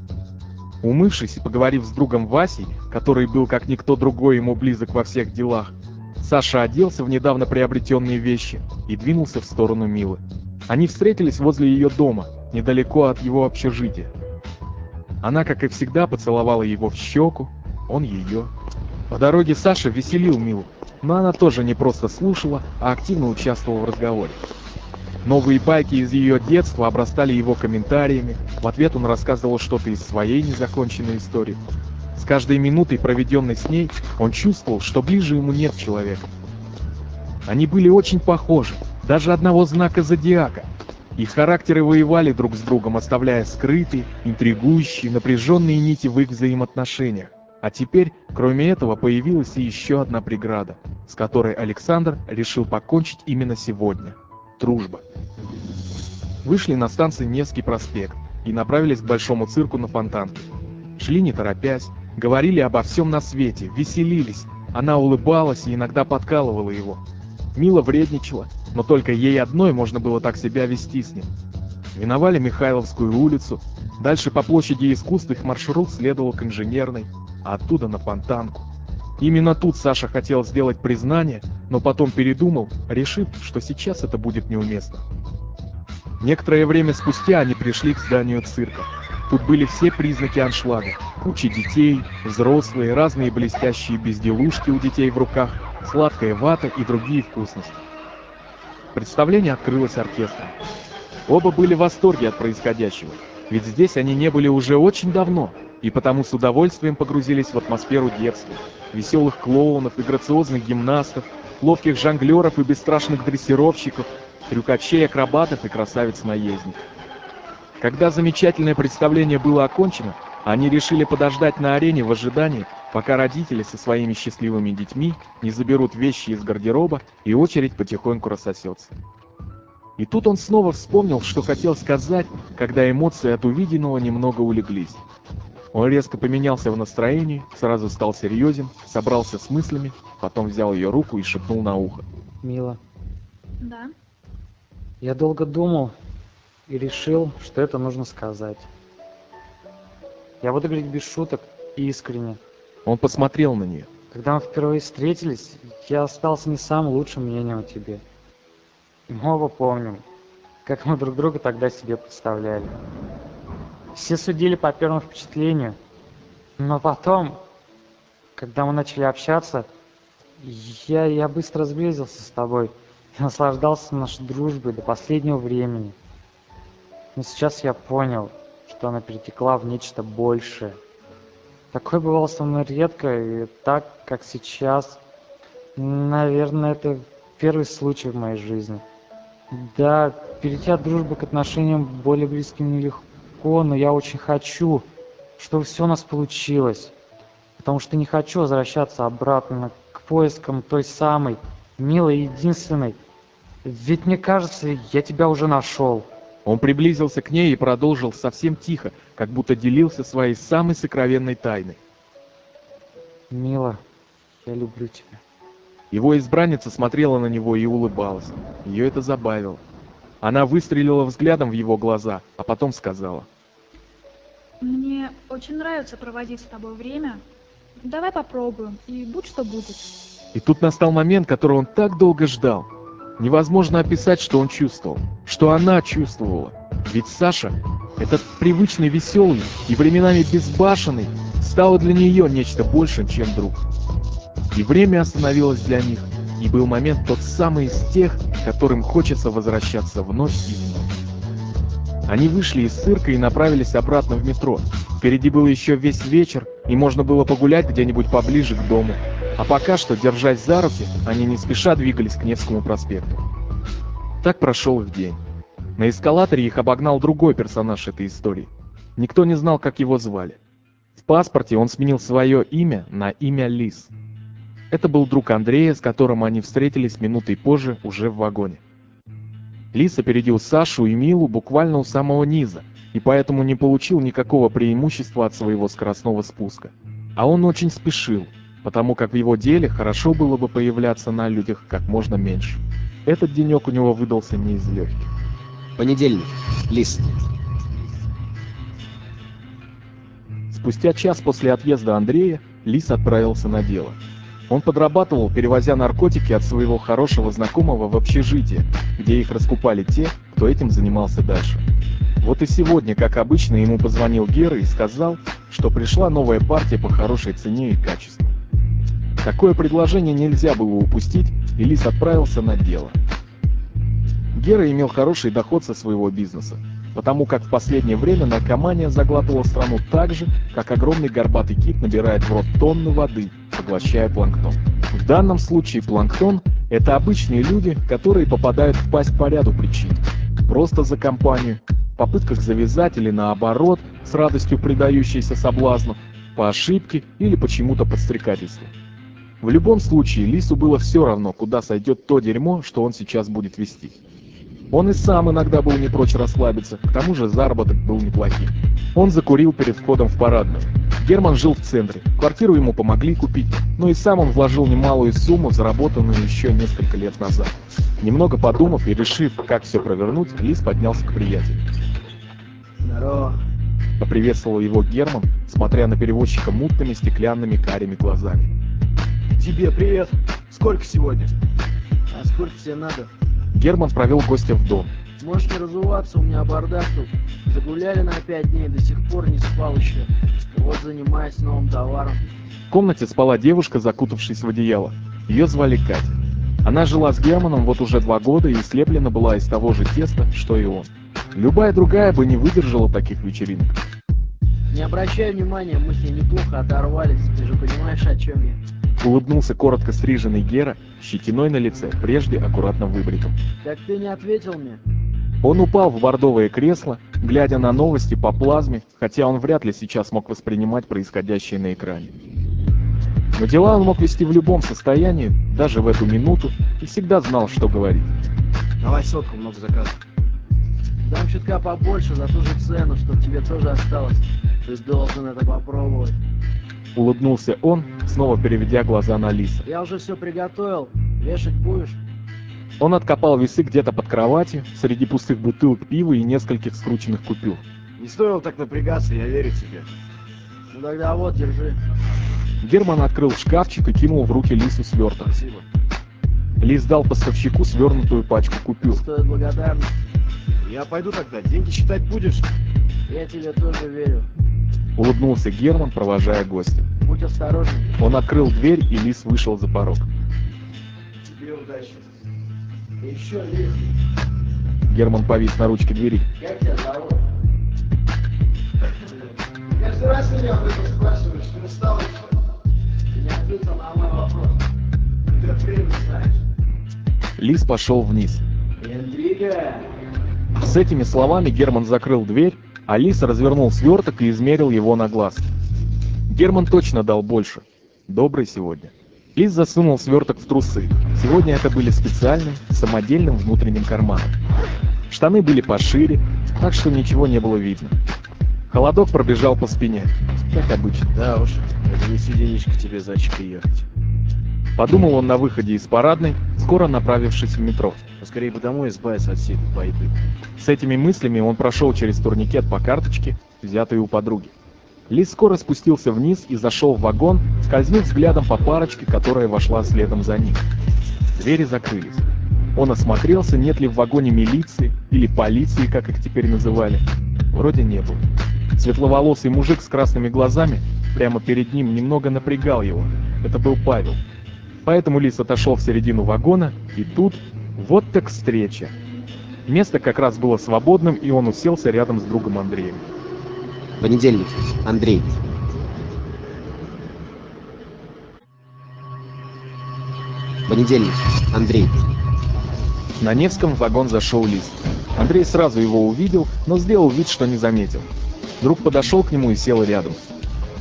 Умывшись и поговорив с другом Васей, который был как никто другой ему близок во всех делах, Саша оделся в недавно приобретенные вещи и двинулся в сторону Милы. Они встретились возле ее дома, недалеко от его общежития. Она, как и всегда, поцеловала его в щеку, он ее. По дороге Саша веселил Милу, но она тоже не просто слушала, а активно участвовала в разговоре. Новые байки из ее детства обрастали его комментариями, в ответ он рассказывал что-то из своей незаконченной истории. С каждой минутой, проведенной с ней, он чувствовал, что ближе ему нет человека. Они были очень похожи, даже одного знака зодиака. Их характеры воевали друг с другом, оставляя скрытые, интригующие, напряженные нити в их взаимоотношениях. А теперь, кроме этого, появилась и еще одна преграда, с которой Александр решил покончить именно сегодня – дружба. Вышли на станции Невский проспект и направились к Большому цирку на Фонтанке. Шли не торопясь, говорили обо всем на свете, веселились. Она улыбалась и иногда подкалывала его. Мила вредничала, но только ей одной можно было так себя вести с ним. Миновали Михайловскую улицу, дальше по площади искусств их маршрут следовал к инженерной, оттуда на Фонтанку. Именно тут Саша хотел сделать признание, но потом передумал, решив, что сейчас это будет неуместно. Некоторое время спустя они пришли к зданию цирка. Тут были все признаки аншлага. Куча детей, взрослые, разные блестящие безделушки у детей в руках, сладкая вата и другие вкусности. Представление открылось оркестром. Оба были в восторге от происходящего, ведь здесь они не были уже очень давно, и потому с удовольствием погрузились в атмосферу детства, веселых клоунов и грациозных гимнастов, ловких жонглеров и бесстрашных дрессировщиков, трюкачей, акробатов и красавиц-наездников. Когда замечательное представление было окончено, они решили подождать на арене в ожидании, пока родители со своими счастливыми детьми не заберут вещи из гардероба и очередь потихоньку рассосется. И тут он снова вспомнил, что хотел сказать, когда эмоции от увиденного немного улеглись. Он резко поменялся в настроении, сразу стал серьезен, собрался с мыслями, потом взял ее руку и шепнул на ухо. Мила, Да. я долго думал и решил, что это нужно сказать. Я буду говорить без шуток и искренне. Он посмотрел на нее. Когда мы впервые встретились, я остался не самым лучшим мнением о тебе. И мы оба помним, как мы друг друга тогда себе представляли. Все судили по первому впечатлению, но потом, когда мы начали общаться, я, я быстро сблизился с тобой и наслаждался нашей дружбой до последнего времени. Но сейчас я понял, что она перетекла в нечто большее. Такое бывало со мной редко, и так, как сейчас, наверное, это первый случай в моей жизни. Да, перейти от дружбы к отношениям более близким нелегко, но я очень хочу, чтобы все у нас получилось. Потому что не хочу возвращаться обратно к поискам той самой, милой, единственной. Ведь мне кажется, я тебя уже нашел. Он приблизился к ней и продолжил совсем тихо, как будто делился своей самой сокровенной тайной. Мила, я люблю тебя. Его избранница смотрела на него и улыбалась. Ее это забавило. Она выстрелила взглядом в его глаза, а потом сказала. Мне очень нравится проводить с тобой время. Давай попробуем, и будь что будет. И тут настал момент, который он так долго ждал. Невозможно описать, что он чувствовал, что она чувствовала. Ведь Саша, этот привычный веселый и временами безбашенный, стал для нее нечто большим, чем друг. И время остановилось для них, и был момент тот самый из тех, которым хочется возвращаться вновь и вновь. Они вышли из цирка и направились обратно в метро. Впереди был еще весь вечер, и можно было погулять где-нибудь поближе к дому. А пока что, держась за руки, они не спеша двигались к Невскому проспекту. Так прошел их день. На эскалаторе их обогнал другой персонаж этой истории. Никто не знал, как его звали. В паспорте он сменил свое имя на имя Лис. Это был друг Андрея, с которым они встретились минутой позже уже в вагоне. Лис опередил Сашу и Милу буквально у самого низа, и поэтому не получил никакого преимущества от своего скоростного спуска. А он очень спешил, потому как в его деле хорошо было бы появляться на людях как можно меньше. Этот денек у него выдался не из легких. Понедельник. Лис. Спустя час после отъезда Андрея Лис отправился на дело. Он подрабатывал, перевозя наркотики от своего хорошего знакомого в общежитие, где их раскупали те, кто этим занимался дальше. Вот и сегодня, как обычно, ему позвонил Гера и сказал, что пришла новая партия по хорошей цене и качеству. Такое предложение нельзя было упустить, и Лис отправился на дело. Гера имел хороший доход со своего бизнеса, потому как в последнее время наркомания заглатывала страну так же, как огромный горбатый кит набирает в рот тонны воды, поглощая планктон. В данном случае планктон – это обычные люди, которые попадают в пасть по ряду причин. Просто за компанию, попытках завязать или наоборот, с радостью предающейся соблазну, по ошибке или почему-то подстрекательству. В любом случае, Лису было все равно, куда сойдет то дерьмо, что он сейчас будет вести. Он и сам иногда был не прочь расслабиться, к тому же заработок был неплохим. Он закурил перед входом в парадную. Герман жил в центре, квартиру ему помогли купить, но и сам он вложил немалую сумму, заработанную еще несколько лет назад. Немного подумав и решив, как все провернуть, Лис поднялся к приятелю. Здорово. Поприветствовал его Герман, смотря на переводчика мутными стеклянными карими глазами. Тебе привет. Сколько сегодня? А сколько тебе надо? Герман провел гостя в дом. Можешь не разуваться, у меня бардак тут. Загуляли на пять дней, до сих пор не спал еще. Вот занимаюсь новым товаром. В комнате спала девушка, закутавшись в одеяло. Ее звали Катя. Она жила с Германом вот уже два года и слеплена была из того же теста, что и он. Любая другая бы не выдержала таких вечеринок. Не обращай внимания, мы с ней неплохо оторвались. Ты же понимаешь, о чем я. Улыбнулся коротко стриженный Гера, щетиной на лице, прежде аккуратно выбритым. Так ты не ответил мне. Он упал в бордовое кресло, глядя на новости по плазме, хотя он вряд ли сейчас мог воспринимать происходящее на экране. Но дела он мог вести в любом состоянии, даже в эту минуту, и всегда знал, что говорить. Давай сотку, много заказов. Дам чутка побольше за ту же цену, чтоб тебе тоже осталось. Ты должен это попробовать. Улыбнулся он, снова переведя глаза на Лиса. Я уже все приготовил. Вешать будешь? Он откопал весы где-то под кроватью, среди пустых бутылок пива и нескольких скрученных купюр. Не стоило так напрягаться, я верю тебе. Ну тогда вот, держи. Герман открыл шкафчик и кинул в руки Лису сверток. Лис дал поставщику свернутую пачку купюр. Стоит благодарность. Я пойду тогда, деньги считать будешь? Я тебе тоже верю. Улыбнулся Герман, провожая гостя. Будь осторожен. Он открыл дверь, и Лис вышел за порог. Тебе удачи. И еще, Лис, Герман повис на ручке двери. как тебя зовут? Каждый раз меня об этом спрашиваешь, ты устал Ты не ответил на мой вопрос. Ты время знаешь. Лис пошел вниз. Интрига. С этими словами Герман закрыл дверь, а Лис развернул сверток и измерил его на глаз. Герман точно дал больше. Добрый сегодня. Лис засунул сверток в трусы. Сегодня это были специальным, самодельным внутренним карманом. Штаны были пошире, так что ничего не было видно. Холодок пробежал по спине, как обычно. Да уж, это не сиденечко тебе зайчика ехать. Подумал он на выходе из парадной, скоро направившись в метро. Поскорее бы домой избавиться от всей этой бойды. С этими мыслями он прошел через турникет по карточке, взятой у подруги. Лис скоро спустился вниз и зашел в вагон, скользнув взглядом по парочке, которая вошла следом за ним. Двери закрылись. Он осмотрелся, нет ли в вагоне милиции или полиции, как их теперь называли. Вроде не было. Светловолосый мужик с красными глазами прямо перед ним немного напрягал его. Это был Павел. Поэтому Лис отошел в середину вагона, и тут вот так встреча. Место как раз было свободным, и он уселся рядом с другом Андреем. Понедельник. Андрей. Понедельник. Андрей. На Невском в вагон зашел Лис. Андрей сразу его увидел, но сделал вид, что не заметил. Друг подошел к нему и сел рядом.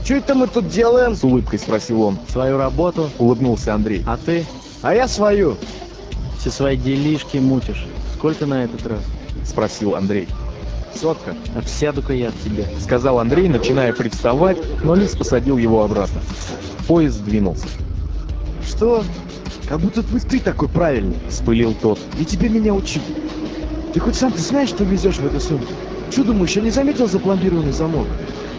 Что это мы тут делаем? С улыбкой спросил он. Свою работу, Улыбнулся Андрей. а ты А я свою. Все свои делишки мутишь. Сколько на этот раз? Спросил Андрей. Сотка. Отсяду-ка я от тебя. Сказал Андрей, начиная привставать, но Лис посадил его обратно. Поезд двинулся. Что? Как будто ты такой правильный. Спылил тот. И тебе меня учить. Ты хоть сам ты знаешь, что везешь в эту сумку? Что думаешь, я не заметил запломбированный замок?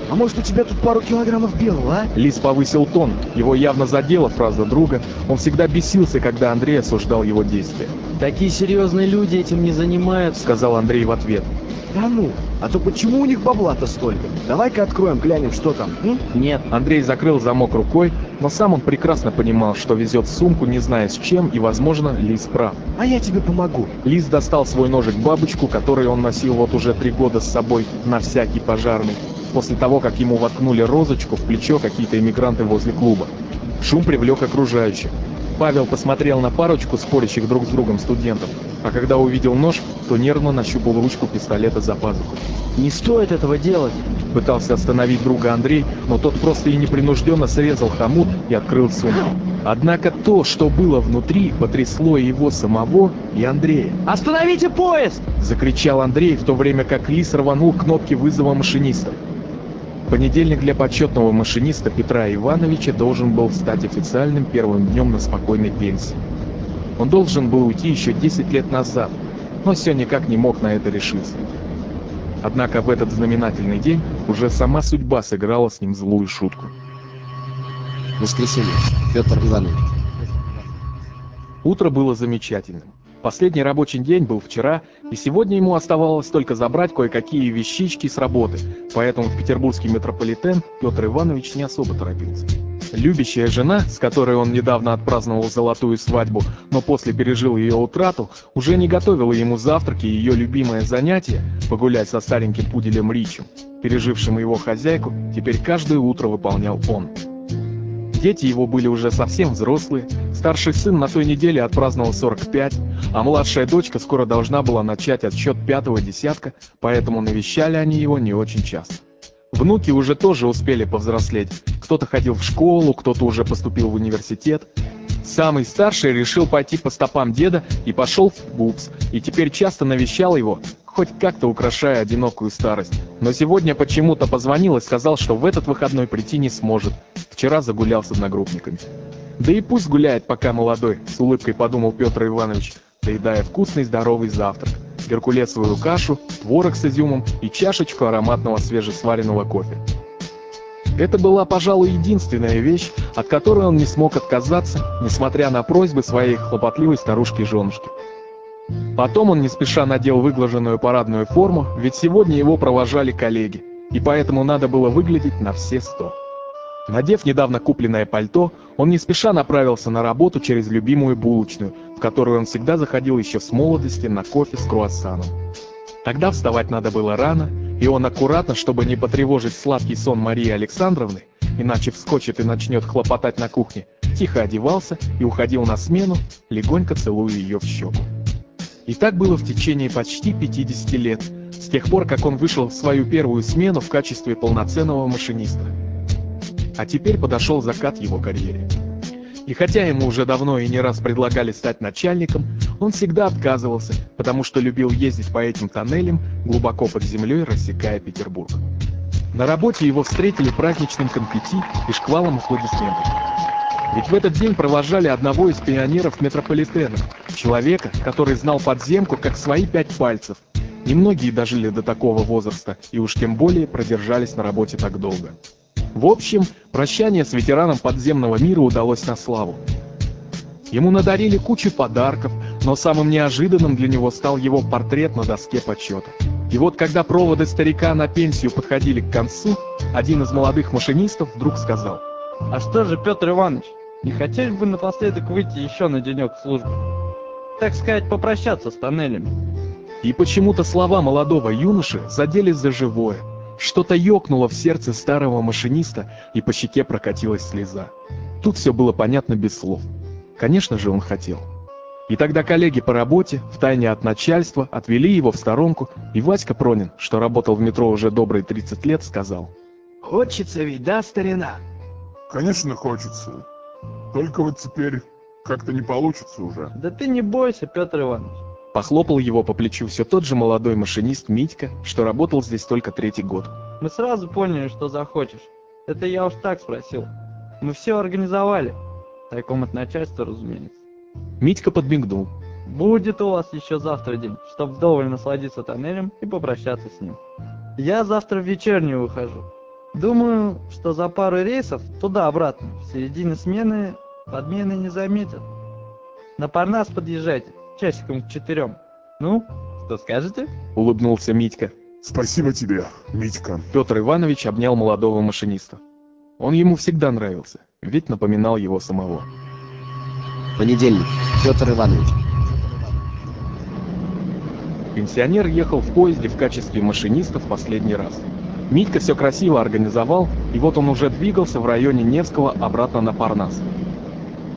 А может у тебя тут пару килограммов белого, а? Лис повысил тон. Его явно задела фраза друга. Он всегда бесился, когда Андрей осуждал его действия. Такие серьезные люди этим не занимаются. Сказал Андрей в ответ. Да ну, а то почему у них бабла-то столько? Давай-ка откроем, глянем, что там. м? Нет, Андрей закрыл замок рукой, но сам он прекрасно понимал, что везет сумку, не зная с чем, и, возможно, Лис прав. А я тебе помогу. Лис достал свой ножик-бабочку, который он носил вот уже три года с собой на всякий пожарный, после того, как ему воткнули розочку в плечо какие-то иммигранты возле клуба. Шум привлек окружающих. Павел посмотрел на парочку спорящих друг с другом студентов, а когда увидел нож, то нервно нащупал ручку пистолета за пазухой. не стоит этого делать. Пытался остановить друга Андрей, но тот просто и непринужденно срезал хомут и открыл сумку. Однако то, что было внутри, потрясло и его самого, и Андрея. Остановите поезд! Закричал Андрей, в то время как Лис рванул кнопки вызова машиниста. Понедельник для почетного машиниста Петра Ивановича должен был стать официальным первым днем на спокойной пенсии. Он должен был уйти еще 10 лет назад, но все никак не мог на это решиться. Однако в этот знаменательный день уже сама судьба сыграла с ним злую шутку. Воскресенье. Петр Иванович. Утро было замечательным. Последний рабочий день был вчера, и сегодня ему оставалось только забрать кое-какие вещички с работы, поэтому в петербургский метрополитен Петр Иванович не особо торопился. Любящая жена, с которой он недавно отпраздновал золотую свадьбу, но после пережил ее утрату, уже не готовила ему завтраки, и ее любимое занятие – погулять со стареньким пуделем Ричем, пережившим его хозяйку, теперь каждое утро выполнял он. Дети его были уже совсем взрослые, старший сын на той неделе отпраздновал 45, а младшая дочка скоро должна была начать отсчет пятого десятка, поэтому навещали они его не очень часто. Внуки уже тоже успели повзрослеть. Кто-то ходил в школу, кто-то уже поступил в университет. Самый старший решил пойти по стопам деда и пошел в БУПС, и теперь часто навещал его, хоть как-то украшая одинокую старость. Но сегодня почему-то позвонил и сказал, что в этот выходной прийти не сможет. Вчера загулял с одногруппниками. Да и пусть гуляет, пока молодой, с улыбкой подумал Петр Иванович, доедая вкусный здоровый завтрак. Геркулесовую кашу, творог с изюмом и чашечку ароматного свежесваренного кофе. Это была, пожалуй, единственная вещь, от которой он не смог отказаться, несмотря на просьбы своей хлопотливой старушки-женушки. Потом он не спеша надел выглаженную парадную форму, ведь сегодня его провожали коллеги, и поэтому надо было выглядеть на все сто. Надев недавно купленное пальто, он не спеша направился на работу через любимую булочную, в которую он всегда заходил еще с молодости на кофе с круассаном. Тогда вставать надо было рано, и он аккуратно, чтобы не потревожить сладкий сон Марии Александровны, иначе вскочит и начнет хлопотать на кухне, тихо одевался и уходил на смену, легонько целуя ее в щеку. И так было в течение почти 50 лет, с тех пор, как он вышел в свою первую смену в качестве полноценного машиниста. А теперь подошел закат его карьере. И хотя ему уже давно и не раз предлагали стать начальником, он всегда отказывался, потому что любил ездить по этим тоннелям, глубоко под землей рассекая Петербург. На работе его встретили праздничным конфетти и шквалом аплодисментов. Ведь в этот день провожали одного из пионеров метрополитена, человека, который знал подземку как свои пять пальцев. Немногие дожили до такого возраста и уж тем более продержались на работе так долго. В общем, прощание с ветераном подземного мира удалось на славу. Ему надарили кучу подарков, но самым неожиданным для него стал его портрет на доске почета. И вот когда проводы старика на пенсию подходили к концу, один из молодых машинистов вдруг сказал. А что же, Петр Иванович, не хотели бы напоследок выйти еще на денек в службу? Так сказать, попрощаться с тоннелями. И почему-то слова молодого юноши задели за живое. Что-то ёкнуло в сердце старого машиниста, и по щеке прокатилась слеза. Тут все было понятно без слов. Конечно же, он хотел. И тогда коллеги по работе, втайне от начальства, отвели его в сторонку, и Васька Пронин, что работал в метро уже добрые 30 лет, сказал. «Хочется ведь, да, старина?» «Конечно хочется. Только вот теперь как-то не получится уже». Да ты не бойся, Петр Иванович. Похлопал его по плечу все тот же молодой машинист Митька, что работал здесь только третий год. Мы сразу поняли, что захочешь. Это я уж так спросил. Мы все организовали. Тайком от начальства, разумеется. Митька подмигнул. Будет у вас еще завтра день, чтоб вдоволь насладиться тоннелем и попрощаться с ним. Я завтра в вечернюю выхожу. Думаю, что за пару рейсов туда-обратно, в середине смены, подмены не заметят. На Парнас подъезжайте, часиком к четырем. Ну, что скажете? Улыбнулся Митька. Спасибо тебе, Митька. Петр Иванович обнял молодого машиниста. Он ему всегда нравился, ведь напоминал его самого. Понедельник. Петр Иванович. Пенсионер ехал в поезде в качестве машиниста в последний раз. Митька все красиво организовал, и вот он уже двигался в районе Невского обратно на Парнас.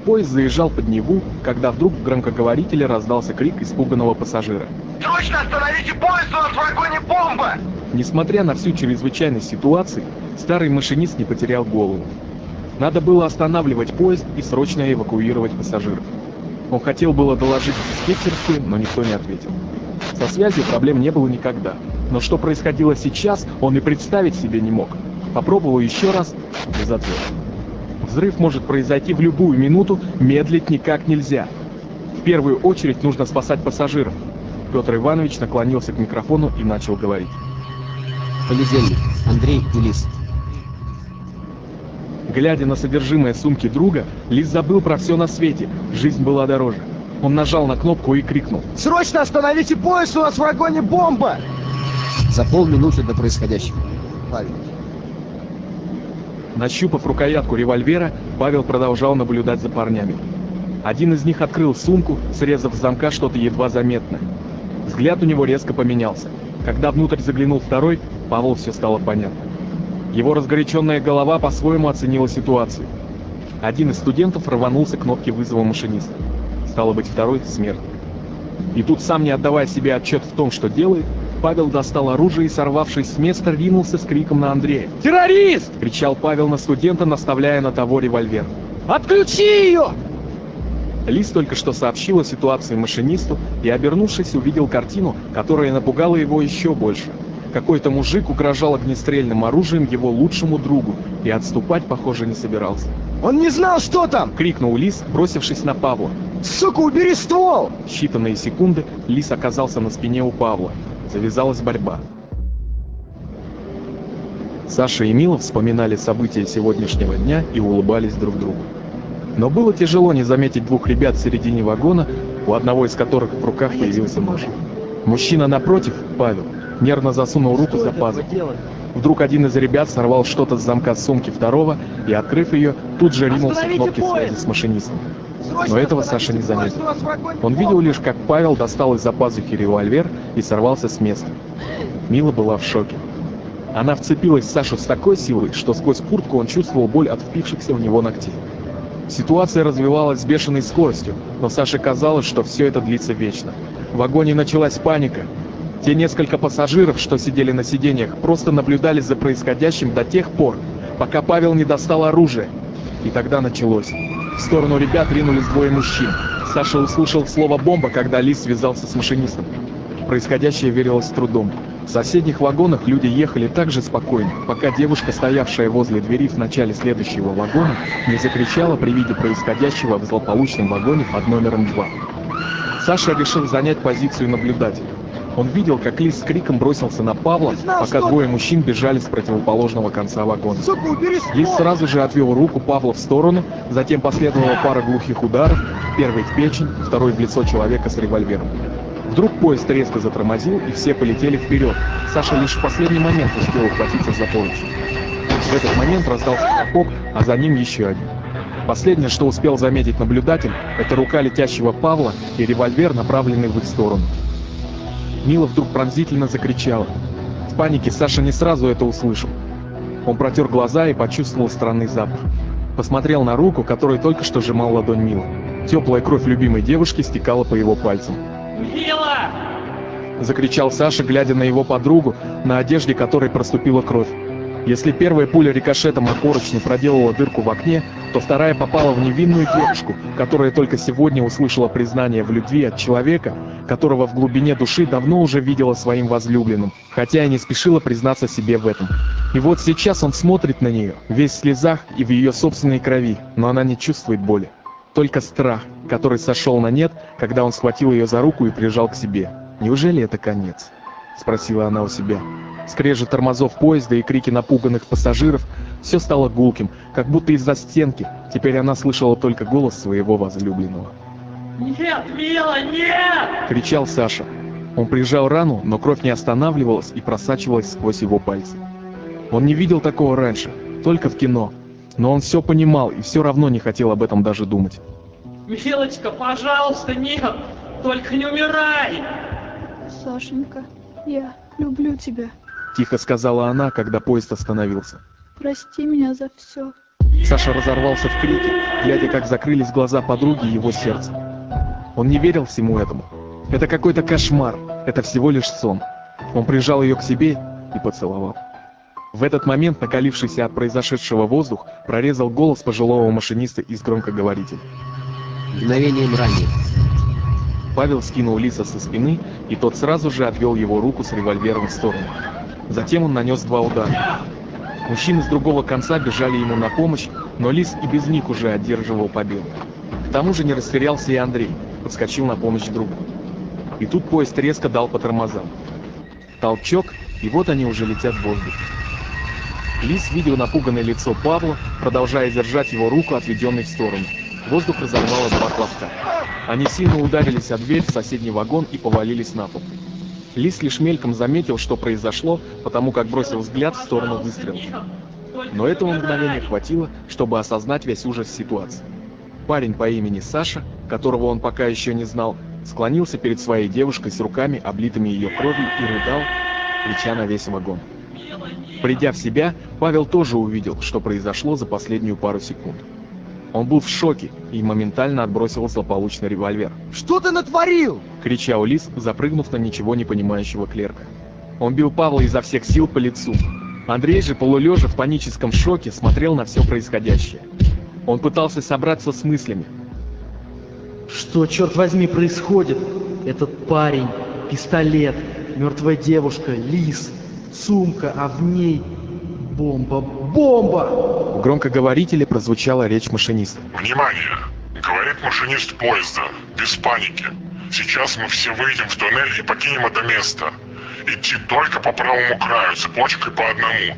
Поезд заезжал под Неву, когда вдруг в громкоговорителе раздался крик испуганного пассажира. «Срочно остановите поезд, у нас в вагоне бомба!» Несмотря на всю чрезвычайность ситуации, старый машинист не потерял голову. Надо было останавливать поезд и срочно эвакуировать пассажиров. Он хотел было доложить в диспетчерскую, но никто не ответил. Со связью проблем не было никогда. Но что происходило сейчас, он и представить себе не мог. Попробовал еще раз, без ответа. Взрыв может произойти в любую минуту, медлить никак нельзя. В первую очередь нужно спасать пассажиров. Петр Иванович наклонился к микрофону и начал говорить. Понедельник. Андрей и Лис. Глядя на содержимое сумки друга, Лис забыл про все на свете. Жизнь была дороже. Он нажал на кнопку и крикнул. «Срочно остановите поезд, у нас в вагоне бомба!» За полминуты до происходящего. Павел. Нащупав рукоятку револьвера, Павел продолжал наблюдать за парнями. Один из них открыл сумку, срезав с замка что-то едва заметное. Взгляд у него резко поменялся. Когда внутрь заглянул второй, Павлу все стало понятно. Его разгоряченная голова по-своему оценила ситуацию. Один из студентов рванулся к кнопке вызова машиниста. Стало быть, второй — смертник. И тут, сам не отдавая себе отчет в том, что делает, Павел достал оружие и, сорвавшись с места, ринулся с криком на Андрея. «Террорист!» — кричал Павел на студента, наставляя на того револьвер. «Отключи ее!» Лис только что сообщил о ситуации машинисту и, обернувшись, увидел картину, которая напугала его еще больше. Какой-то мужик угрожал огнестрельным оружием его лучшему другу и отступать, похоже, не собирался. «Он не знал, что там!» — крикнул Лис, бросившись на Павла. «Сука, убери ствол!» В считанные секунды Лис оказался на спине у Павла. Завязалась борьба. Саша и Мила вспоминали события сегодняшнего дня и улыбались друг другу. Но было тяжело не заметить двух ребят в середине вагона, у одного из которых в руках появился нож. Мужчина напротив, Павел, нервно засунул руку за пазуху. Вдруг один из ребят сорвал что-то с замка сумки второго и, открыв ее, тут же ринулся в кнопки связи с машинистом. Но этого Саша не заметил. Он видел лишь, как Павел достал из-за пазухи револьвер и сорвался с места. Мила была в шоке. Она вцепилась в Сашу с такой силой, что сквозь куртку он чувствовал боль от впившихся в него ногтей. Ситуация развивалась с бешеной скоростью, но Саше казалось, что все это длится вечно. В вагоне началась паника. Те несколько пассажиров, что сидели на сиденьях, просто наблюдали за происходящим до тех пор, пока Павел не достал оружие. И тогда началось. В сторону ребят ринулись двое мужчин. Саша услышал слово «бомба», когда Лис связался с машинистом. Происходящее верилось с трудом. В соседних вагонах люди ехали так же спокойно, пока девушка, стоявшая возле двери в начале следующего вагона, не закричала при виде происходящего в злополучном вагоне под номером 2. Саша решил занять позицию наблюдателя. Он видел, как Лис с криком бросился на Павла, пока двое мужчин бежали с противоположного конца вагона. Лис сразу же отвел руку Павла в сторону, затем последовала пара глухих ударов, первый в печень, второй в лицо человека с револьвером. Вдруг поезд резко затормозил, и все полетели вперед. Саша лишь в последний момент успел ухватиться за поручень. В этот момент раздался хлопок, а за ним еще один. Последнее, что успел заметить наблюдатель, это рука летящего Павла и револьвер, направленный в их сторону. Мила вдруг пронзительно закричала. В панике Саша не сразу это услышал. Он протер глаза и почувствовал странный запах. Посмотрел на руку, которой только что сжимал ладонь Мила. Теплая кровь любимой девушки стекала по его пальцам. Мила! Закричал Саша, глядя на его подругу, на одежде которой проступила кровь. Если первая пуля рикошетом от поручни проделала дырку в окне, то вторая попала в невинную девушку, которая только сегодня услышала признание в любви от человека, которого в глубине души давно уже видела своим возлюбленным, хотя и не спешила признаться себе в этом. И вот сейчас он смотрит на нее, весь в слезах и в ее собственной крови, но она не чувствует боли. Только страх, который сошел на нет, когда он схватил ее за руку и прижал к себе. «Неужели это конец?» — спросила она у себя. Скрежет тормозов поезда и крики напуганных пассажиров, все стало гулким, как будто из-за стенки. Теперь она слышала только голос своего возлюбленного. Нет, Мила, нет! Кричал Саша. Он прижал рану, но кровь не останавливалась и просачивалась сквозь его пальцы. Он не видел такого раньше, только в кино. Но он все понимал и все равно не хотел об этом даже думать. Милочка, пожалуйста, нет! Только не умирай! Сашенька, я люблю тебя. Тихо сказала она, когда поезд остановился. Прости меня за все. Саша разорвался в крике, глядя, как закрылись глаза подруги и его сердце. Он не верил всему этому. Это какой-то кошмар, это всего лишь сон. Он прижал ее к себе и поцеловал. В этот момент накалившийся от произошедшего воздух прорезал голос пожилого машиниста из громкоговорителя. Мгновением ранее. Павел скинул Лиса со спины, и тот сразу же отвел его руку с револьвером в сторону. Затем он нанес два удара. Мужчины с другого конца бежали ему на помощь, но Лис и без них уже одерживал победу. К тому же не растерялся и Андрей, подскочил на помощь другу. И тут поезд резко дал по тормозам. Толчок, и вот они уже летят в воздух. Лис видел напуганное лицо Павла, продолжая держать его руку, отведенной в сторону. Воздух разорвало два хлопка. Они сильно ударились о дверь в соседний вагон и повалились на пол. Лис лишь мельком заметил, что произошло, потому как бросил взгляд в сторону выстрела. Но этого мгновения хватило, чтобы осознать весь ужас ситуации. Парень по имени Саша, которого он пока еще не знал, склонился перед своей девушкой с руками, облитыми ее кровью, и рыдал, крича на весь вагон. Придя в себя, Павел тоже увидел, что произошло за последнюю пару секунд. Он был в шоке и моментально отбросил злополучный револьвер. Что ты натворил? кричал Лис, запрыгнув на ничего не понимающего клерка. Он бил Павла изо всех сил по лицу. Андрей же, полулежа в паническом шоке, смотрел на все происходящее. Он пытался собраться с мыслями. Что, черт возьми, происходит? Этот парень, пистолет, мертвая девушка, лис, сумка, а в ней бомба, бомба! Громкоговорителе прозвучала речь машиниста. Внимание! Говорит машинист поезда. Без паники. Сейчас мы все выйдем в туннель и покинем это место. Идти только по правому краю, цепочкой по одному.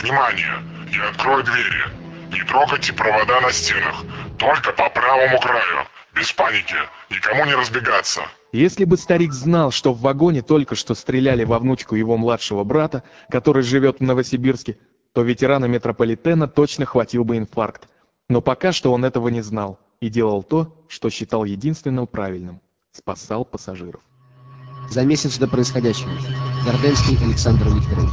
Внимание! Я открою двери. Не трогайте провода на стенах. Только по правому краю. Без паники. Никому не разбегаться. Если бы старик знал, что в вагоне только что стреляли во внучку его младшего брата, который живет в Новосибирске, то ветерана метрополитена точно хватил бы инфаркт. Но пока что он этого не знал и делал то, что считал единственным правильным – спасал пассажиров. За месяц до происходящего. Горденский Александр Викторович.